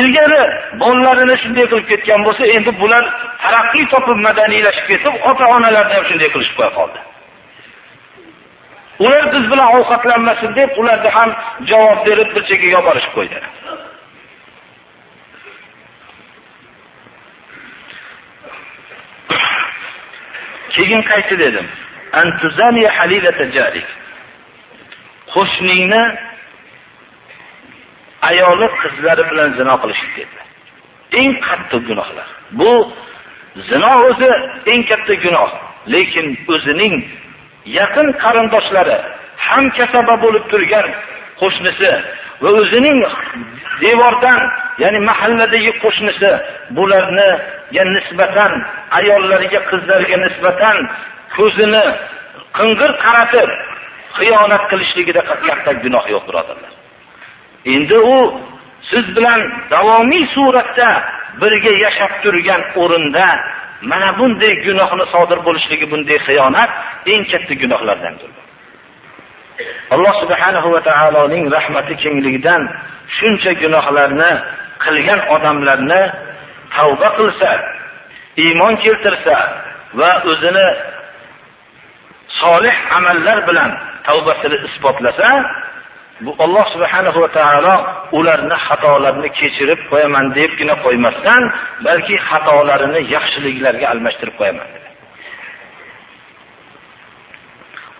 Ilgari bolalarini shunday qilib ketgan bo'lsa endi bular taraqqiy topib madaniylashib ketib ota onalarni ham shunday qilishib qo'ya qoldi. Ular biz bilan ovqatlanmasin deb ularga ham javob berib bir chekkaga olib qo'ydi. Keyin qaytdi dedim. Qo'shningni ayoli qizlari bilan zino qilishdi dedi. Eng qattiq gunohlar. Bu zino o'zi eng katta gunoh. Lekin o'zining yaqin qarindoshlari ham kasaba bo'lib turgan qo'shnisi va o'zining devordan ya'ni mahalladagi qo'shnisi bularniga nisbatan ayollariga qizlariga nisbatan ko'zini qing'ir qaratib xiyonat qilishligida katta gunoh yo'q birodarlar. Endi u siz bilan davomiy suratda birga yashab turgan o'rinda mana bunday gunohni sodir bo'lishligi bunday xiyonat eng katta gunohlardandir. Alloh subhanahu va taoloning rahmati kengligidan shuncha gunohlarni qilgan odamlarni tavba qilsa iymon keltirsa va o'zini solih amallar bilan tavbasini isbotlasa bu alloh subhanahu va taolo ularni xatolarini kechirib qo'yaman debgina qo'ymasdan balki xatolarini yaxshiliklarga almashtirib qo'yaman.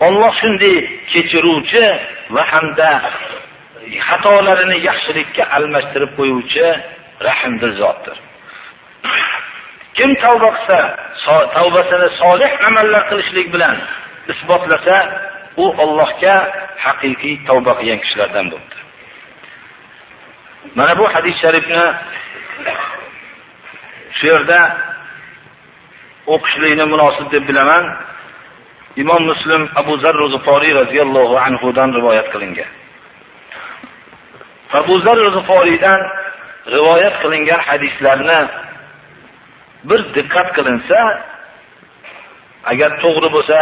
Alloh shunday kechiruvchi va hamda xatolarini yaxshilikka almashtirib qo'yuvchi rahimdir zotdir kim tavba qilsa tavbasini solih amallar qilishlik bilan isbotlasa u Allohga haqiqiy tavba qilgan kishilardan bo'ldi. Mana bu hadis sharifni shu yerda o'qishlikni munosib deb bilaman. Imom Muslim Abu zarru zuforiy radhiyallohu anhudan rivoyat qilingan. Abu zarru zuforiydan rivoyat qilingan hadislarni bir diqqat qilinsa, agar to'g'ri bo'lsa,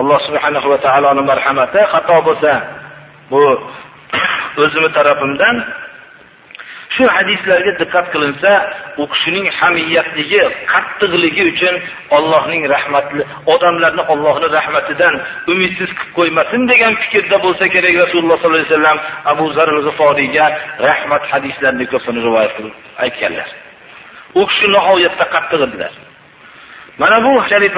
alloh subhanahu va taoloni marhamati xato bo'lsa bu (coughs) o'zimni tarafimdan shu hadislarga diqqat qilinsa u kishining hamiyatligi qattiqligi uchun Allohning rahmatli odamlarni Allohning rahmatidan umidsiz qilib qo'ymasin degan fikrda bo'lsa kerak Rasululloh sollallohu alayhi vasallam Abu Zar al-G'iforiyga rahmat hadislarini ko'pini rivoyat qilib aytganlar. U kishi nihoyatda qattiq edilar. Mana bu sharif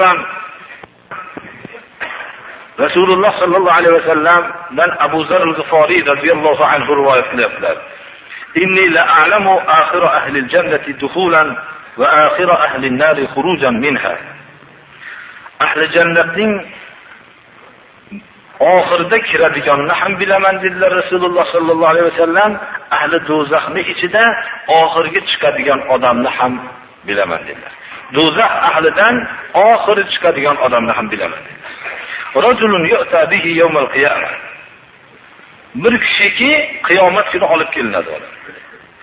rasululloh sollallohu alayhi vasallamdan abu zar g'iforiy roziyallohu anhu rivoyat qilyaptilar إني لأعلم آخر أهل الجنة دخولا وآخر أهل النار خروجا منها أهل جنة oxirida kiradiganini ham bilaman dedilar rasululloh sollallohu alayhi vasallam ahli do'zaxni ichida oxirgi chiqadigan odamni ham bilaman dedilar do'zax ahlidan oxiri chiqadigan odamni ham bilaman dedilar bir kishiki qiyomat kuni olib kelinadi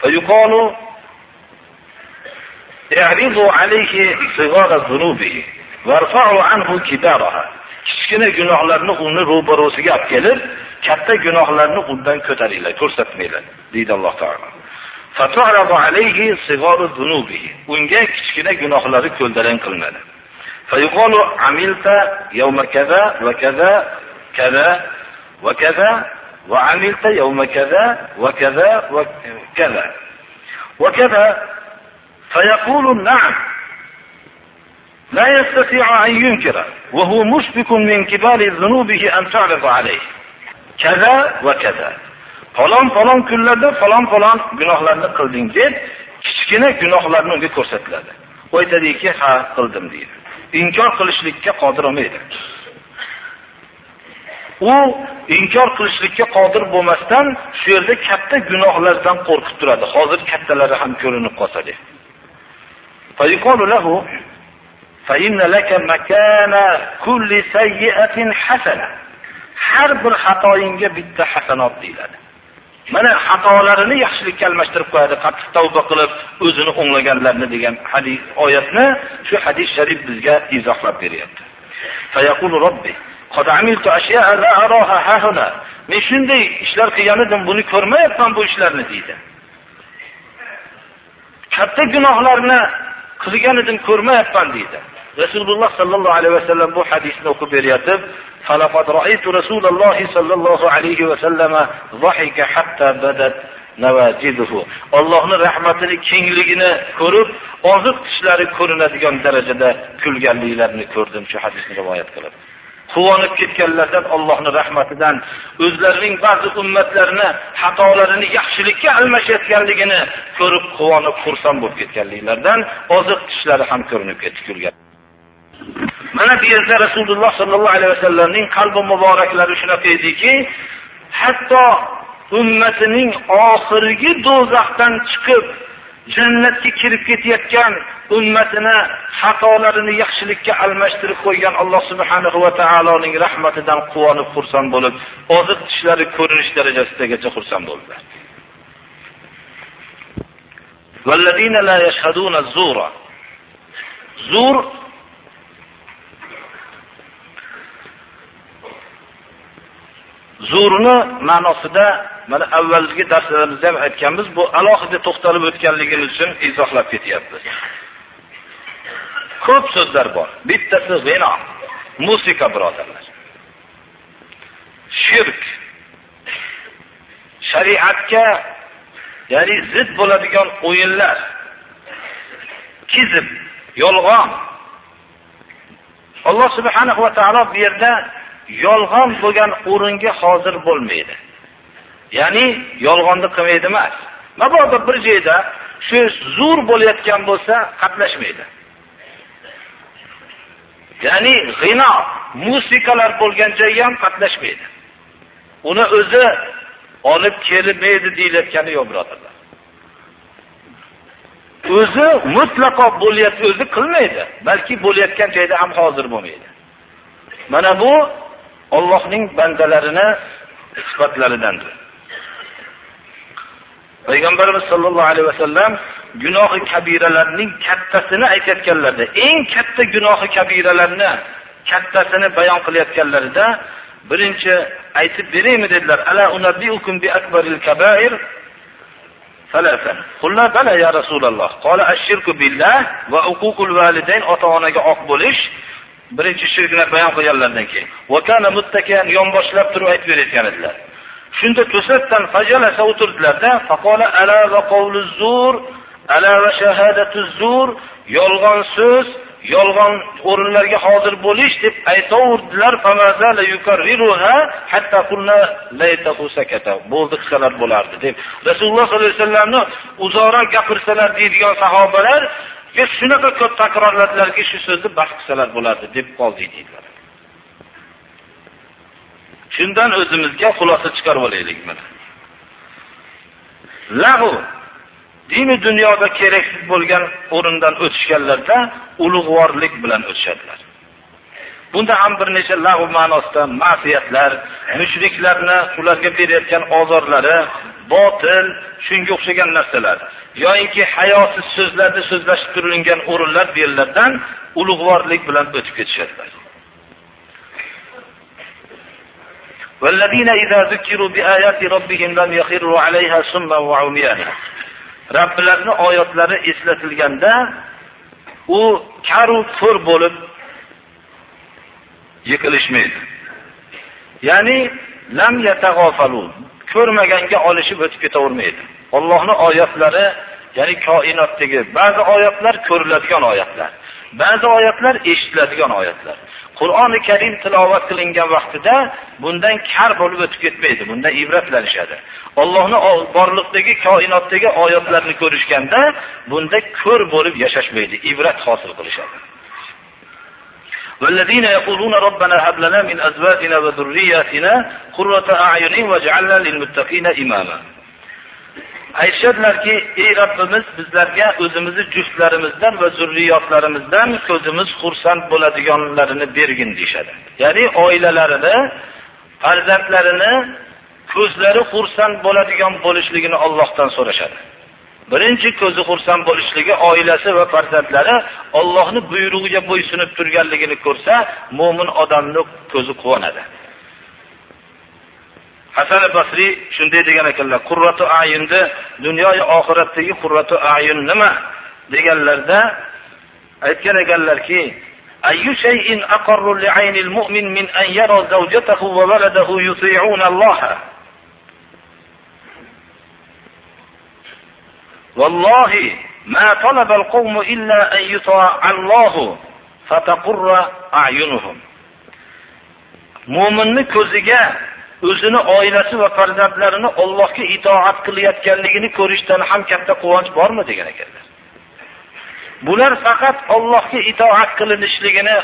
Fayuqalu i'rizu alayhi sigara va warfa'u anhu kibaraha. Kichkina gunohlarni uni ro'barosiga olib kelib, katta gunohlarni undan ko'taringlar, ko'rsatmanglar, deydi Alloh taolo. Fata'radu alayhi sigaru zunubihi. Unga kichkina gunohlari ko'ldalang qilinadi. Fayuqalu amilta yawma kaza va kaza kaza va kaza وعملت يوم كذا وكذا وكذا وكذا فيقول نعم لا يستطيع أن ينكر وهو مشفق من كبار ذنوبه أن تعرض عليه كذا وكذا falon falon kunlarda falon falon gunohlarni qilding deb kichkina gunohlarni unga ko'rsatiladi u aytadiki ha qildim deydi inkor qilishlikka qodir olmaydi U inkor qilishlikka qodir bo'lmasdan shu yerda katta gunohlardan qo'rqib turadi. Hozir kattalari ham ko'rinib qolsa deb har bir xatoyingga bitta hasanot deyiladi. Mana xatolarini yaxshilikka almashtirib qo'yadi. Qattiq tavba qilib o'zini o'nglaganlarni degan hadis oyatni shu hadis sharif bizga izohlab beryapti. men shunday ishlar qilgan edim buni ko'rmayapman bu ishlarni deydi katta gunohlarni qilgan edim ko'rmayapman deydi rasululloh sollallohu alayhi vasallam bu hadisni o'qib beryotib فلقد رأيت رسول الله صلى الله عليه وسلم ضحك حتى بدت navajiduhu Allohning rahmatini kengligini ko'rib og'iz tishlari ko'rinadigan darajada kulganliklarini ko'rdim shu hadisni rivoyat qilib quvonib ketganlardan Allohning rahmatidan o'zlarining ba'zi ummatlarini xatolarini yaxshilikka almashayotganligini ko'rib quvonib xursand bo'lib ketganliklaridan oziq tishlari ham ko'rinib ketdi kulgan. Mana bu yerda rasululloh sollallohu alayhi vasallamning qalbi muboraklari shunaqa ediki hatto ummatining oxirgi do'zaxdan chiqib jannatga kirib ketayotgan ummatini xatolarini yaxshilikka almashtirib qo'ygan alloh subhanahu va taoloning rahmatidan quvonib xursand bo'lib oziq tishlari ko'rinish darajasigacha xursand bo'ldilar. Zur zurni ma'nosida mana avvalgi darslarimizda ham aytganmiz bu alohida to'xtalib o'tganligimiz uchun izohlab ketyapmiz. Ko'p so'zlar bor. Bittasi g'ino musiqa birodarlar. Shirk shariatga ya'ni zid bo'ladigan o'yinlar kizib yolg'on. Alloh subhanahu va taolo bu yerda yolg'on bo'lgan o'ringa hozir bo'lmaydi. Ya'ni yolg'onni qilmaydi emas. Mabodo bir joyda shu zo'r bo'layotgan bo'lsa qatnashmaydi. Ya'ni g'ino musiqalar bo'lgan joyga ham qatnashmaydi. Uni o'zi olib kelmaydi deyilayotgani yo'q birodarlar. O'zi mutlaqo bo'lyapti o'zi qilmaydi balki bo'layotgan joyda ham hozir bo'lmaydi. Mana bu Allohning bandalarini sifatlaridandir. payg'ambarimiz sollallohu alayhi vasallam gunohi kabiralarning kattasini aytayotganlarida eng katta gunohi kabiralarni kattasini bayon qilayotganlarida birinchi aytib beraymi dedilar ala unabbiukum bi akbaril kabair salasan. Qulna bala ya rasululloh qola ashirku billah va uququl validayn ota onaga oq bo'lish birinchi shirkni bayon qilganlaridan keyin. Va kana yon yonboshlab turib aytib berayotgan edilar. Shunda to'satdan fajalasa o'tirdilarda faqola ala va qavlu zur ala va shahadatu zur yolg'on so'z yolg'on o'rinlarga hozir bo'lish deb aytaverdilar bo'ldi qilsalar bo'lardi deb. Rasululloh sollallohu alayhi vasallamni uzoqroq gapirsalar deydigan sahobalar yo shunaqa ko'p takrorladilarki shu so'zni bas qilsalar bo'lardi deb qoldik deydilar. Shundan o'zimizga xulosa chiqarib olaylik mana. Lag'u dini dunyoda keraksiz bo'lgan o'rindan o'tishganlarda ulug'vorlik bilan o'tishadilar. Bunda ham bir necha lag'u ma'nosida ma'siyatlar mushriklarni ularga berayotgan ozorlari botil shunga o'xshagan narsalar yoyinki hayosiz so'zlarni so'zlashib turilgan o'rinlar bu yerlardan ulug'vorlik bilan o'tib ketishadilar. والذين إذا ذكروا بآيات ربهم لم يخروا عليها سما وعميانا Robbilarni oyatlari eslatilganda u karu ko'r bo'lib yiqilishmaydi. Ya'ni lam yatag'ofalun ko'rmaganga olishib o'tib ketavermaydi. Allohning oyatlari, ya'ni koinotdagi ba'zi oyatlar ko'riladigan oyatlar, ba'zi oyatlar eshitiladigan oyatlar. Qur'oni Karim tilovat qilingan vaqtida bundan kar bo'lib o'tib ketmaydi, bundan ibratlanishadi. Allohning borliqdagi koinotdagi oyatlarni ko'rishganda bunda ko'r bo'lib yashashmaydi, ibrat hosil qilishadi. والذين يقولون ربنا هب لنا من أزواجنا وذرياتنا قرة أعين واجعلنا للمتقين إماما aytishadilarki ey robbimiz bizlarga o'zimizni juftlarimizdan va zurriyotlarimizdan ko'zimiz xursand bo'ladiganlarini bergin deyishadi. Ya'ni oilalarini farzandlarini ko'zlari xursand bo'ladigan bo'lishligini ollohdan so'rashadi. Birinchi ko'zi xursand bo'lishligi oilasi va farzandlari ollohni buyrug'iga bo'ysunib turganligini ko'rsa mo'min odamni ko'zi quvonadi. hasan basriy shunday degan ekanlar qurratu ayunni dunyo oxiratdagi qurratu ayun nima deganlarda aytgan ekanlarki أي شيء أقر لعين المؤمن من أن يرى زوجته وولده يطيعون الله والله ما طلب القوم إلا أن يطاع الله فتقر أعينهم mo'minni ko'ziga o'zini oilasi va farzandlarini Allohga itoat qilayotganligini ko'rishdan ham katta quvonch bormi degan ekanlar. bular faqat Allohga itoat qilinishligini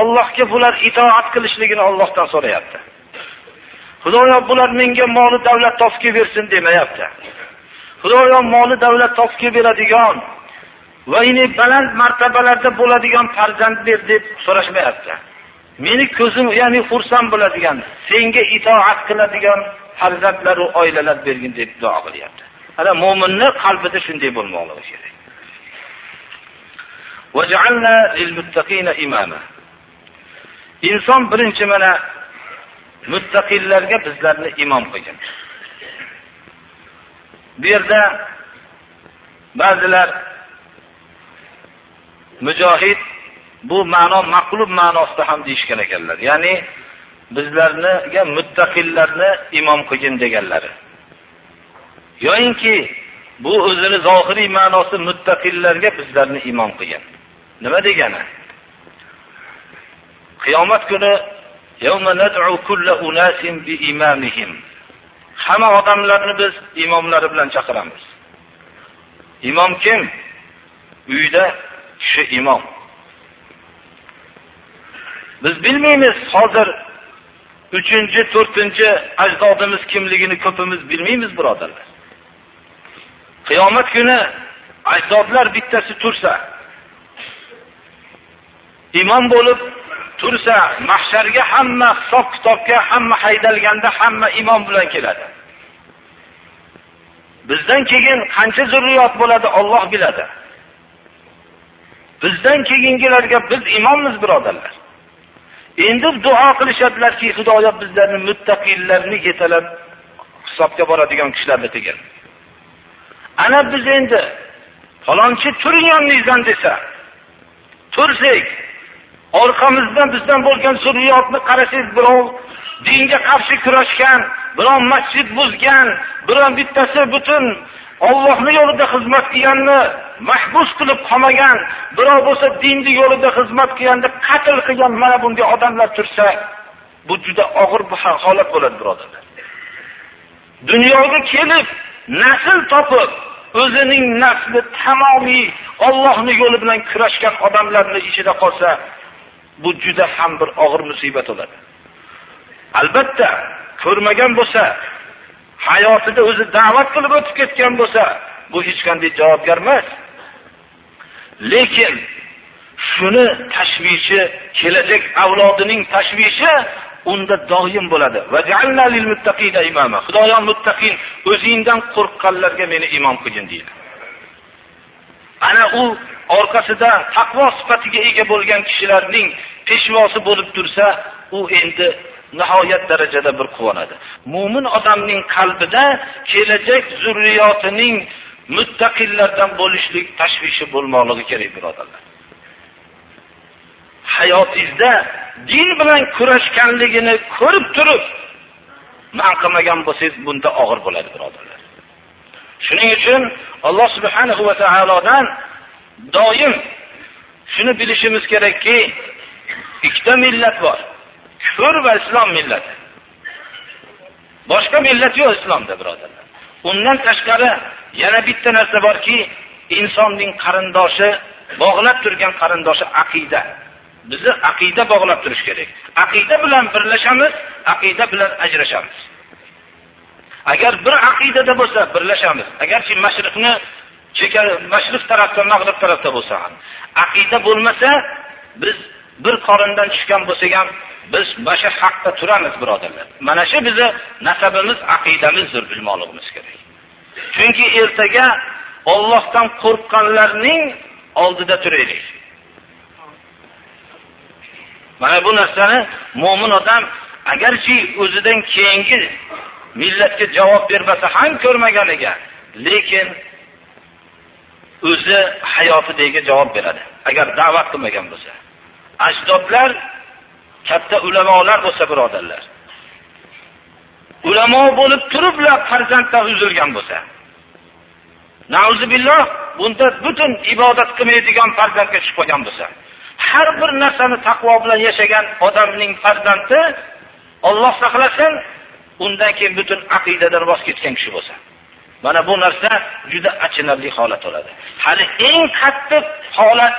Allohga bular itoat qilishligini Allohdan so'rayapti. Xudoyo bular menga moli davlat topib bersin demayapti. Xudoyo moli davlat topib beradigan va ini baland martabalarda bo'ladigan farzand ber deb so'rashmayapti. Meni ko'zim, ya'ni xursand bo'ladigan, senga itoat qiladigan farzandlar va oilalar bergin deb duo qilyapti. Ana mu'minni qalbida shunday bo'lmoqligi kerak. Waj'alna lil imama. Inson birinchi mana muttaqillarga bizlarni imom qilgan. Bu yerda ba'zilar mujohid bu ma'no maqlub ma'nosida ham deyishgan ekanlar. Ya'ni bizlarniga muttaqillarni imom qilgin deganlari. Yo'inki bu o'zini zohiriy ma'nosi muttaqillarga bizlarni imom qilgan. Nima degani? Qiyomat kuni yawma nad'u kulla unasin bi imamihim. Hamma odamlarni biz imomlari bilan chaqiramiz. Imom kim? Uyda kishi imom. Biz bilmaymiz hozir 3-chi, 4-chi ajdodimiz kimligini ko'pimiz bilmaymiz birodarlar. Qiyomat kuni ajdodlar bittasi tursa, imom bo'lib tursa, mahsharga hamma hisob kitobga hamma haydalganda hamma imom bilan keladi. Bizdan keyin qancha zurriyot bo'ladi, Alloh biladi. Bizdan keyingilarga biz imommiz birodarlar. Endi duo qilishadilarki, Xudoyo bizlarni muttaqillarni yetalab hisobga boradigan kishilarni degan. Ana biz endi falonchi turing yoningizdan desa, tursak, orqamizdan bizdan bo'lgan zurriyotni qarasangiz, birov dinga qarshi kurashgan, birov masjid buzgan, birov bittasi butun Allohning yo'lida xizmat qilganni mahbus qilib qolmagan, birov bo'lsa dinni yo'lida xizmat qilganda qatl qilgan mana bunday odamlar tursa, bu juda og'ir bir holat bo'ladi, birodarlar. Dunyoga kelib, nasl topib, o'zining nasli tamomiy Allohning yo'li bilan kurashgan odamlarning ichida qolsa, bu juda ham bir og'ir musibat bo'ladi. Albatta, ko'rmagan bo'lsa, hayotida o'zi da'vat qilib o'tib ketgan bo'lsa, bu hech qanday javobgar emas. Lekin shuni tashvishi, kelajak avlodining tashvishi unda doim bo'ladi. Va imama. Xudoyo muttaqin o'zingdan qo'rqqanlarga meni imom qilgin deydi. Ana u orqasida taqvo sifatiga ega bo'lgan kishilarning peshvosi bo'lib tursa, u endi nihoyat darajada bir quvonadi. Mu'min odamning qalbida kelajak zurriyotining muttaqillardan bo'lishlik tashvishi bo'lmoqligi kerak, birodarlar. Hayotingizda din bilan kurashganligini ko'rib turib, man qilmagan bo'lsangiz, bunda og'ir bo'ladi, birodarlar. Shuning uchun Alloh subhanahu va taolodan doim shuni bilishimiz kerakki, ikkita millat bor. kufr va islom millati. Boshqa millat yo'q islomda, birodarlar. Undan tashqari yana bitta narsa borki, insonning qarindoshi, bog'lab turgan qarindoshi aqida. Bizni aqida bog'lab turish kerak. Aqida bilan birlashamiz, aqida bilan ajrashamiz. Agar bir aqidada bo'lsa, birlashamiz. Agarchi mashriqni chekar mashriq tarafda, mag'rib tarafda bo'lsa ham, aqida bo'lmasa, biz bir qorindan tushgan bo'lsak ham biz mana shu haqda turamiz birodarlar. Mana shu bizni nasabimiz, aqidamizdir bilmoqligimiz kerak. Chunki ertaga Allohdan qo'rqqanlarning oldida turaylik. Mana bu narsani mu'min odam agarchi o'zidan keyingi millatga javob bermasa ham ko'rmaganiga, lekin o'zi hayotidagi javob beradi. Agar da'vat qilmagan bo'lsa. Ajdodlar katta ulamolar bo'lsa birodarlar. Ulamo bo'lib turiblar farzanddan uzilgan bo'lsa. Nauzubillah, bunda butun ibodat qilmaydigan farzandga tushib qolgan bo'lsa, har bir narsani taqvo bilan yashagan odamning farzandi Alloh saqlasin, undan keyin butun aqidadan voz kechgan kishi bo'lsa. Mana bu narsa juda achinarli holat bo'ladi. Hali eng qattiq holat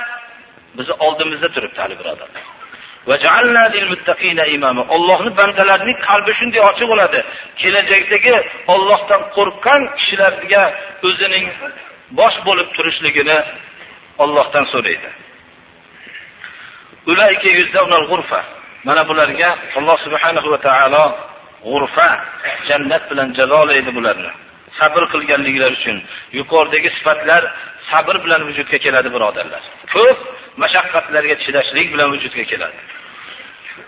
bizni oldimizda turibdi hali birodarlar. Allohni bandalarining qalbi shunday ochiq bo'ladi. Kelajakdagi Allohdan qo'rqqan kishilarga o'zining bosh bo'lib turishligini Allohdan so'raydi. Ulayka yuzdavnal g'urfa. Mana bularga Alloh subhanahu va taolo g'urfa jannat bilan jazolaydi bularni. Sabr qilganliklari uchun yuqoridagi sifatlar sabr bilan vujudga keladi birodarlar. Ko'p mashaqqatlarga chidashlik bilan vujudga keladi.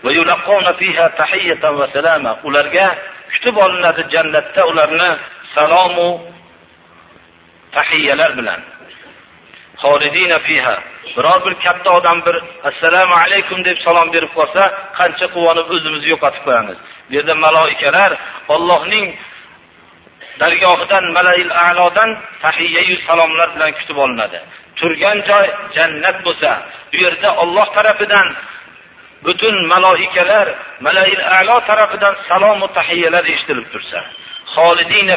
Va yulaqona fiha tahiyatan va salama. Ularga kutib olinadi jannatda ularni salomu tahiyalar bilan. Xolidina fiha. Biror bir katta odam bir assalomu alaykum deb salom berib qolsa, qancha quvonib o'zimizni yo'qotib qo'yamiz. Bu yerda maloikalar Allohning dargohidan malail a'lodan tahiyyayu salomlar bilan kutib olinadi. Turgan joy jannat bo'lsa, bu yerda Alloh tarafidan butun maloikalar malail a'lo tarafidan salom va tahiyyalar eshitilib tursa,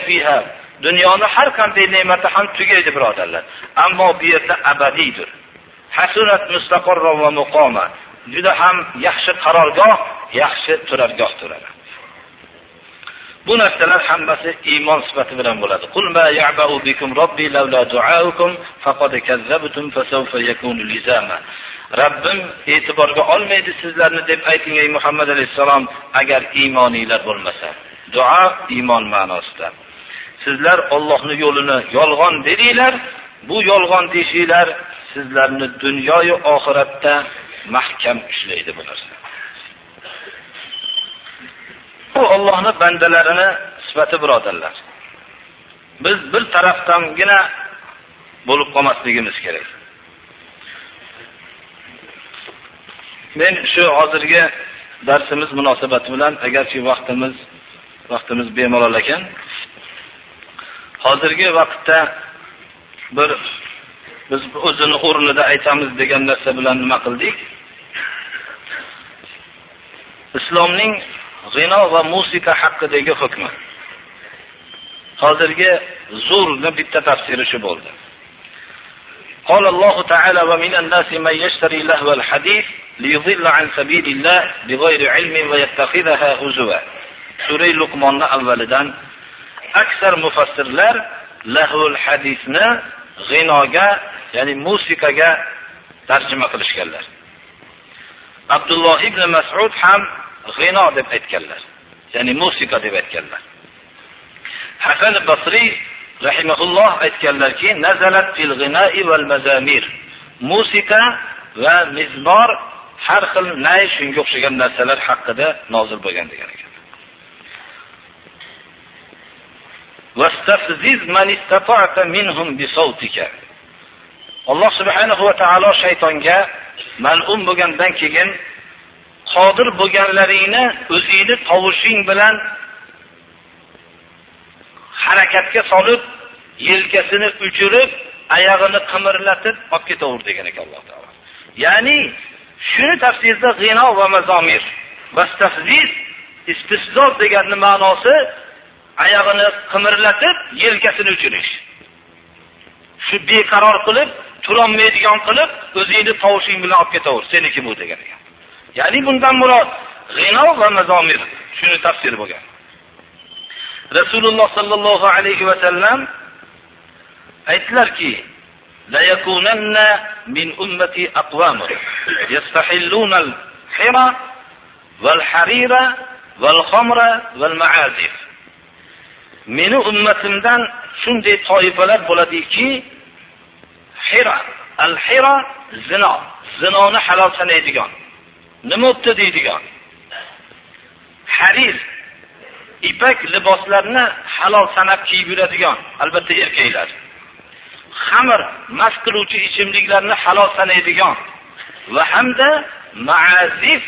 fiha dunyoni har qanday ne'mati ham tugaydi birodarlar. Ammo bu yerda abadiydir. Hasunat mustaqarra va muqoma. Juda ham yaxshi qarorgoh, yaxshi turargoh turadi. Bu narsalar hammasi iymon sifati bilan bo'ladi. Qul ma ya'ba'u bikum robbi lavla du'aukum faqad kazzabtum fasawfa yakunu lizama. Rabbim e'tiborga olmaydi sizlarni deb ayting ey Muhammad alayhisalom agar iymoninglar bo'lmasa. Duo iymon ma'nosida. Sizlar Allohning yo'lini yolg'on dedinglar, bu yolg'on deyishinglar sizlarni dunyo va oxiratda mahkam ushlaydi bu narsa. Bu Allohning bandalarini sifati birodarlar. Biz bir tarafdangina bo'lib qolmasligimiz kerak. Men shu hozirgi darsimiz munosabati bilan agarchi vaqtimiz vaqtimiz bemalol ekan, hozirgi vaqtda bir biz o'zini o'rnida aytamiz degan narsa bilan nima qildik? Islomning g'ino va musiqa haqidagi hukmi. Hozirgi zo'rni bitta tafsiri shu bo'ldi. قال الله تعالى ومن الناس من يشتري لهو الحديث ليضل عن سبيل الله بغير علم ويتخذها هزوا سورة لقمان avvalidan aksar mufassirlar lahul hadisni g'inoga ya'ni musiqaga tarjima qilishganlar abdulloh ibn masud ham g'ino deb aytganlar. Ya'ni musiqa deb aytganlar. Hasan basriy rahimahulloh aytganlarki nazalat fil g'inai val mazamir. Musiqa va mizmor har xil nay shunga o'xshagan narsalar haqida nozil bo'lgan degan ekan. Alloh subhanahu va taolo shaytonga ma'lum bo'lgandan keyin qodir bo'lganlaringni o'zingni tovushing bilan harakatga solib yelkasini uchirib oyog'ini qimirlatib olib ketaver degan ekan alloh taolo. Ya'ni shuni tafsirda g'ino va mazomir vastafziz istiszob deganni ma'nosi oyog'ini qimirlatib yelkasini uchirish. Shu beqaror qilib turolmaydigan qilib o'zingni tovushing bilan olib ketaver seniki bu degan ekan. ya'ni bundan murod g'ino va mazomir shuni tafsiri bo'lgan rasululloh sollallohu alayhi vasallam aytdilarki ليكونن من أمتي أقوام يستحلون الحرى والحرير والخمر والمعازف meni ummatimdan shunday toifalar bo'ladiki hira al hira zino zinoni halol sanaydigan Nima o'tdi deydigan. Harir ipak liboslarni halol sanab kiyib yuradigan albatta erkaklar. Xamir mast qiluvchi ichimliklarni halol sanaydigan va hamda maazif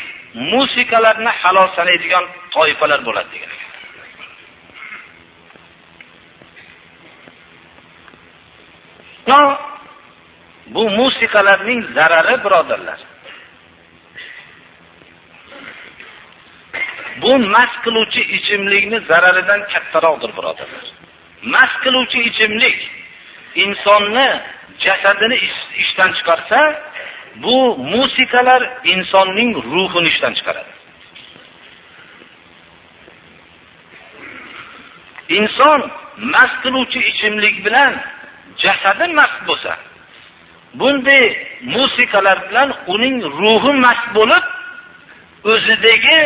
musiqalarni halol sanaydigan toifalar bo'ladi degan. Bu musiqalarning zarari birodarlar bu mast qiluvchi ichimlikni zararidan kattaroqdir birodarlar. Mast qiluvchi ichimlik insonni jasadini ishdan chiqarsa bu musiqalar insonning ruhini ishdan chiqaradi. Inson mast qiluvchi ichimlik bilan jasadi mast bo'lsa bunday musiqalar bilan uning ruhi mast bo'lib o'zidagi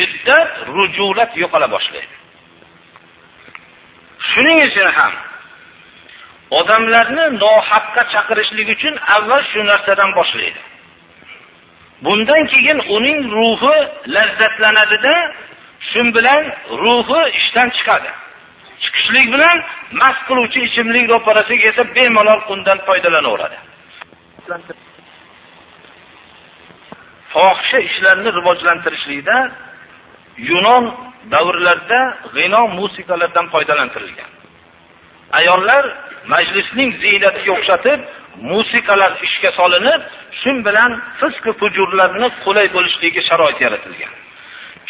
shiddat rujulat yo'qola boshlaydi. Shuning uchun ham odamlarni nohaqqa chaqirishlik uchun avval shu narsadan boshlaydi. Bundan keyin uning ruhi lazzatlanadida shu bilan ruhi ishdan chiqadi. Chiqishlik bilan mast qiluvchi ichimlik ro'parasiga esa bemalol undan foydalanaveradi. Fohisha ishlarni rivojlantirishlikda yunon davrlarida g'ino musiqalardan foydalantirilgan. Ayollar majlisning ziynatiga o'xshatib musiqalar ishga solinib shun bilan fisq fujurlarni qulay bo'lishligiga sharoit yaratilgan.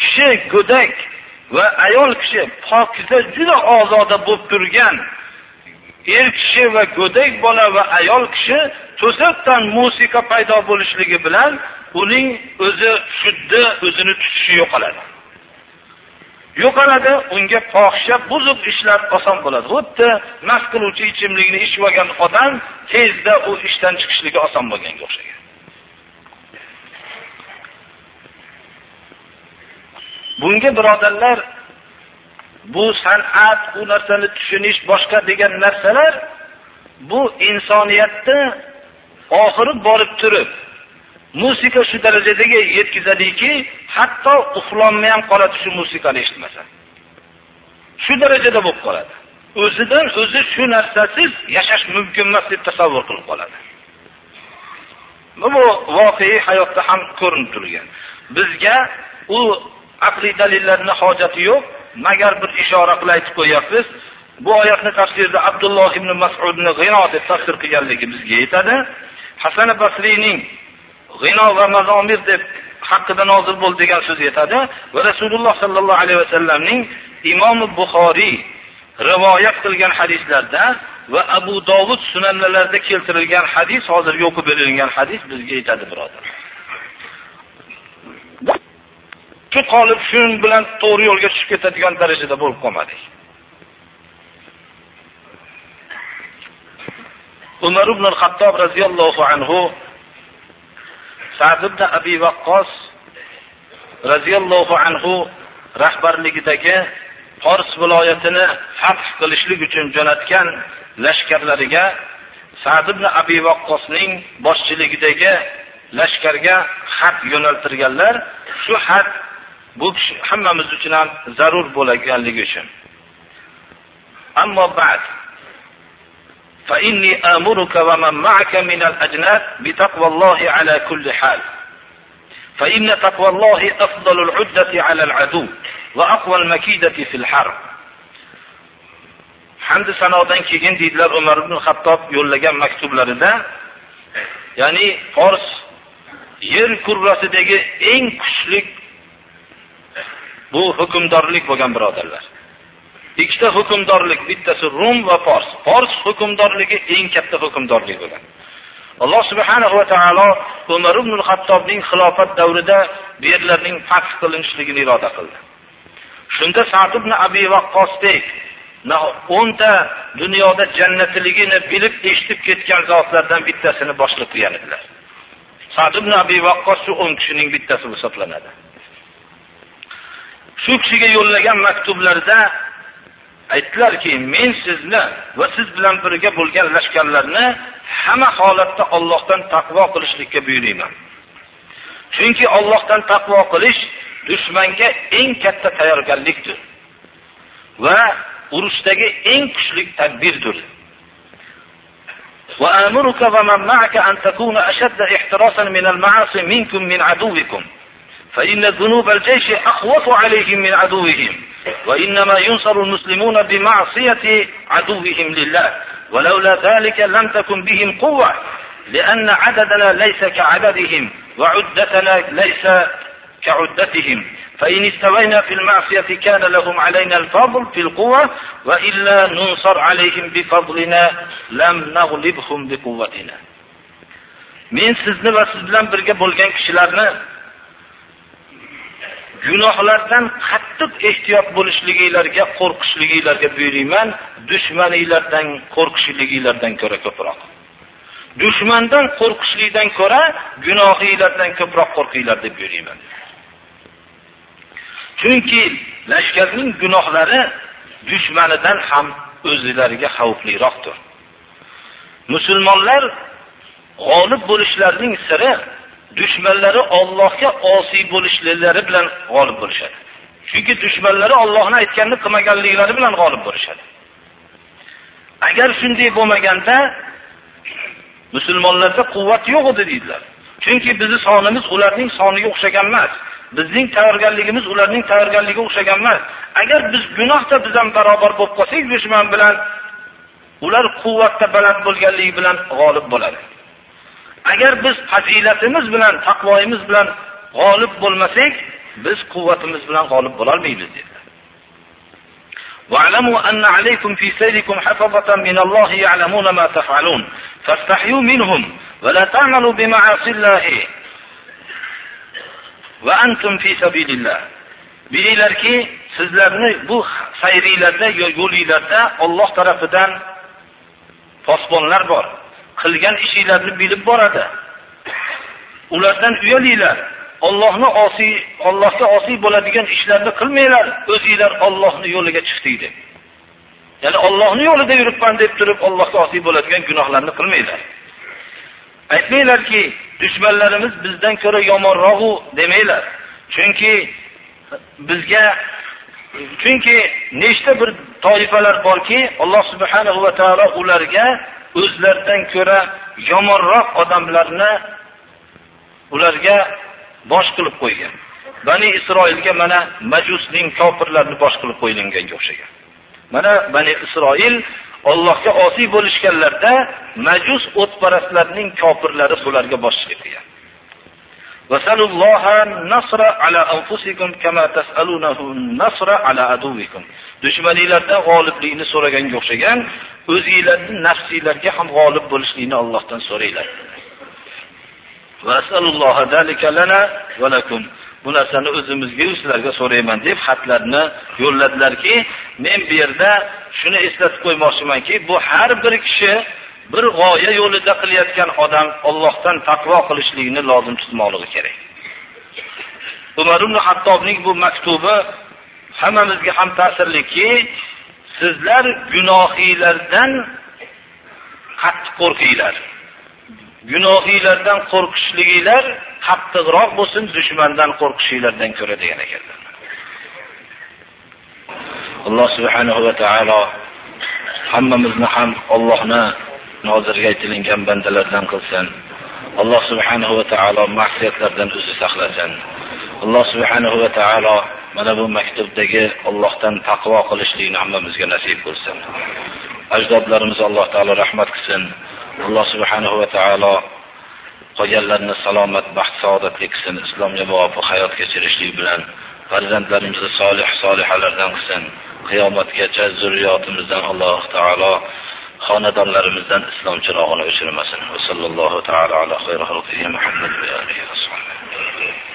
Kishi go'dak va ayol kishi pokiza juda ozoda bo'lib turgan er kishi va go'dak bola va ayol kishi to'satdan musiqa paydo bo'lishligi bilan uning o'zi shuddi o'zini tutishi yo'qoladi. Yo'qoladi unga fohisha buzuq ishlar oson bo'ladi. Xuddi mast qiluvchi ichimlikni ichib olgan odam tezda u ishdan chiqishligi oson bo'lganga o'xshagan. Bunga birodarlar bu san'at u narsani tushunish boshqa degan narsalar bu insoniyatni oxiri borib turib musiqa shu darajadagi yetkazadiki hatto uxlolmay ham qoladi shu musiqani eshitmasa. Shu darajada bo'lib qoladi. O'zidan o'zi shu narsasiz yashash mumkin emas deb tasavvur qilib qoladi. Bu voqei hayotda ham ko'rinib turgan. Bizga u aqliy dalillarni hojati yo'q. Magar bir ishora qilib aytib qo'yyapmiz bu oyatni tafsirida abdulloh ibn masudni g'ino deb tafsir qilganligi bizga yetadi. Hasan basriyning g'ino va mazomir deb haqida nozil bo'ldi degan so'z yetadi va rasululloh sollallohu alayhi vasallamning imomi buxoriy rivoyat qilgan hadislarda va abu dovud sunanlarida keltirilgan hadis hozirgi o'qib berilgan hadis bizga yetadi birodar. Shu qolib shu bilan to'g'ri yo'lga tushib ketadigan darajada bo'lib qolmadik. Umar ibn hattob roziyallohu anhu sad ibn abi vaqqos roziyallohu anhu rahbarligidagi fors viloyatini fath qilishlik uchun jo'natgan lashkarlariga sad ibn abi vaqqosning boshchiligidagi lashkarga xat yo'naltirganlar shu xat bu kishi hammamiz uchun ham zarur bo'lganligi uchun. Ammo ba'd فإني آمرك ومن معك من الأجناد بتقوى الله على كل حال فإن تقوى الله أفضل العدة على العدو وأقوى المكيدة في الحرب hamdi sanodan keyin deydilar umar ibn hattob yo'llagan maktublarida ya'ni fors yer kurrasidagi eng kuchli bu hukmdorlik bo'lgan birodarlar ikkita hukmdorlik bittasi rum va fors. Fors hukmdorligi eng katta hukmdorlik bo'lgan alloh subhanahu va taolo umar ibn hattobning xilofat davrida bu yerlarning fath qilinishligini iroda qildi. Shunda sad ibn abi vaqqosdek o'nta dunyoda jannatligini bilib eshitib ketgan zotlardan bittasini boshliq qilgan edilar. Sad ibn abi vaqqos shu o'n kishining bittasi hisoblanadi. Shu kishiga yo'llagan maktublarida aytdilarki men sizni va siz bilan birga bo'lgan lashkarlarni hamma holatda ollohdan taqvo qilishlikka buyuriyman chunki ollohdan taqvo qilish dushmanga eng katta tayyorgarlikdir va urushdagi eng kuchli tadbirdir وآمرك ومن معك أن تكون أشد احتراسا من المعاصي منكم من عدوكم فإن ذنوب الجيش أخوف عليهم من عدوهم وإنما ينصر المسلمون بمعصية عدوهم لله. ولولا ذلك لم تكن بهم قوة لأن عددنا ليس كعددهم وعدتنا ليس كعدتهم. فإن استوينا في المعصية كان لهم علينا الفضل في القوة وإلا ننصر عليهم بفضلنا لم نغلبهم بقوتنا. men sizni va siz bilan birga gunohlardan qattiq ehtiyot bo'lishliginglarga qo'rqishliginglarga buyuriyman dushmaninglardan qo'rqishliginglardan ko'ra ko'proq. Dushmandan qo'rqishlikdan ko'ra gunohinglardan ko'proq qo'rqinglar deb buyuriyman. Chunki lashkarning gunohlari dushmanidan ham o'zlariga xavfliroqdir. Musulmonlar g'olib bo'lishlarining siri dushmanlari Allohga osiy bo'lishliklari bilan g'olib bo'lishadi. Chunki dushmanlari Allohning aytganini qilmaganliklari bilan g'olib bo'lishadi. Agar shunday bo'lmaganda musulmonlarda quvvat yo'q edi deydilar. Chunki bizning sonimiz ularning soniga o'xshagan emas. Bizning tayyorgarligimiz ularning tayyorgarligiga o'xshagan emas. Agar biz gunohda biz ham barobar bo'lib qolsak dushman bilan ular quvvatda baland bo'lganligi bilan g'olib bo'ladi. agar biz fazilatimiz bilan taqvoyimiz bilan g'olib bo'lmasak biz quvvatimiz bilan g'olib bo'lolmaymiz dedilar واعلموا أن عليكم في سيركم حفظة من الله يعلمون ما تفعلون فاستحيوا منهم ولا تعملوا بمعاصي الله وأنتم في سبيل الله bilinglarki sizlarni bu sayringlarda yo'linglarda Alloh tarafidan posbonlar bor Qilgan ishinglarni bilib boradi. Ulardan uyalinglar. Allohni osiy Allohga osiy bo'ladigan ishlarni qilmanglar. O'zinglar Allohni yo'liga chiqdingiz deb ya'ni Allohni yo'lida yuribman deb turib Allohga osiy bo'ladigan gunohlarni qilmanglar. Aytmanglarki dushmanlarimiz bizdan ko'ra yomonrog'u demanglar. Chunki bizga chunki nechta bir toifalar borki Alloh subhanahu va taolo ularga o'zlaridan ko'ra yomonroq odamlarni ularga bosh qilib qo'ygan. Bani Isroilga mana Majusning kofirlarni bosh qilib qo'yilganga o'xshagan. Mana Bani Isroil Allohga osiy bo'lishganlarda Majus o'tparastlarning kofirlari bularga bosh qilgan. Dushmaninglardan g'oliblikni so'raganga o'xshagan o'zinglarni nafsinglarga ham g'olib bo'lishlikni Allohdan so'ranglar. bu narsani o'zimizga sizlarga so'rayman deb xatlarni yo'lladilarki men bu yerda shuni eslatib qo'ymoqchimanki bu har bir kishi bir g'oya yo'lida qilayotgan odam Allohdan taqvo qilishlikni lozim tutmoqligi kerak. Umar ibn Hattobning bu maktubi hammamizga ham ta'sirliki, sizlar gunohiylardan qattiq qo'rqinglar. Gunohiylardan qo'rqishliginglar qattiqroq bo'lsin dushmandan qo'rqishinglardan ko'ra degan ekanlar. Alloh subhanahu va taolo hammamizni ham Allohni nozirga aytilingan bandalardan qilsin. Alloh subhanahu va taolo ma'siyatlardan o'zi saqlasin. Alloh subhanahu va taolo mana bu maktubdagi Allohdan taqvo qilishlikni hammamizga nasib qilsin. Ajdodlarimiz alloh taolo rahmat qilsin. Alloh subhanahu va taolo qolganlarni salomat baxt saodatli qilsin. Islomga muvofiq hayot kechirishlik bilan farzandlarimizni solih solihalardan qilsin. Qiyomatgacha zurriyotimizdan alloh taolo xonadonlarimizdan islom chirog'ini o'chirmasin. Va sallallohu taala ala xayri xalqihi muhammad va alihi va sahbihi.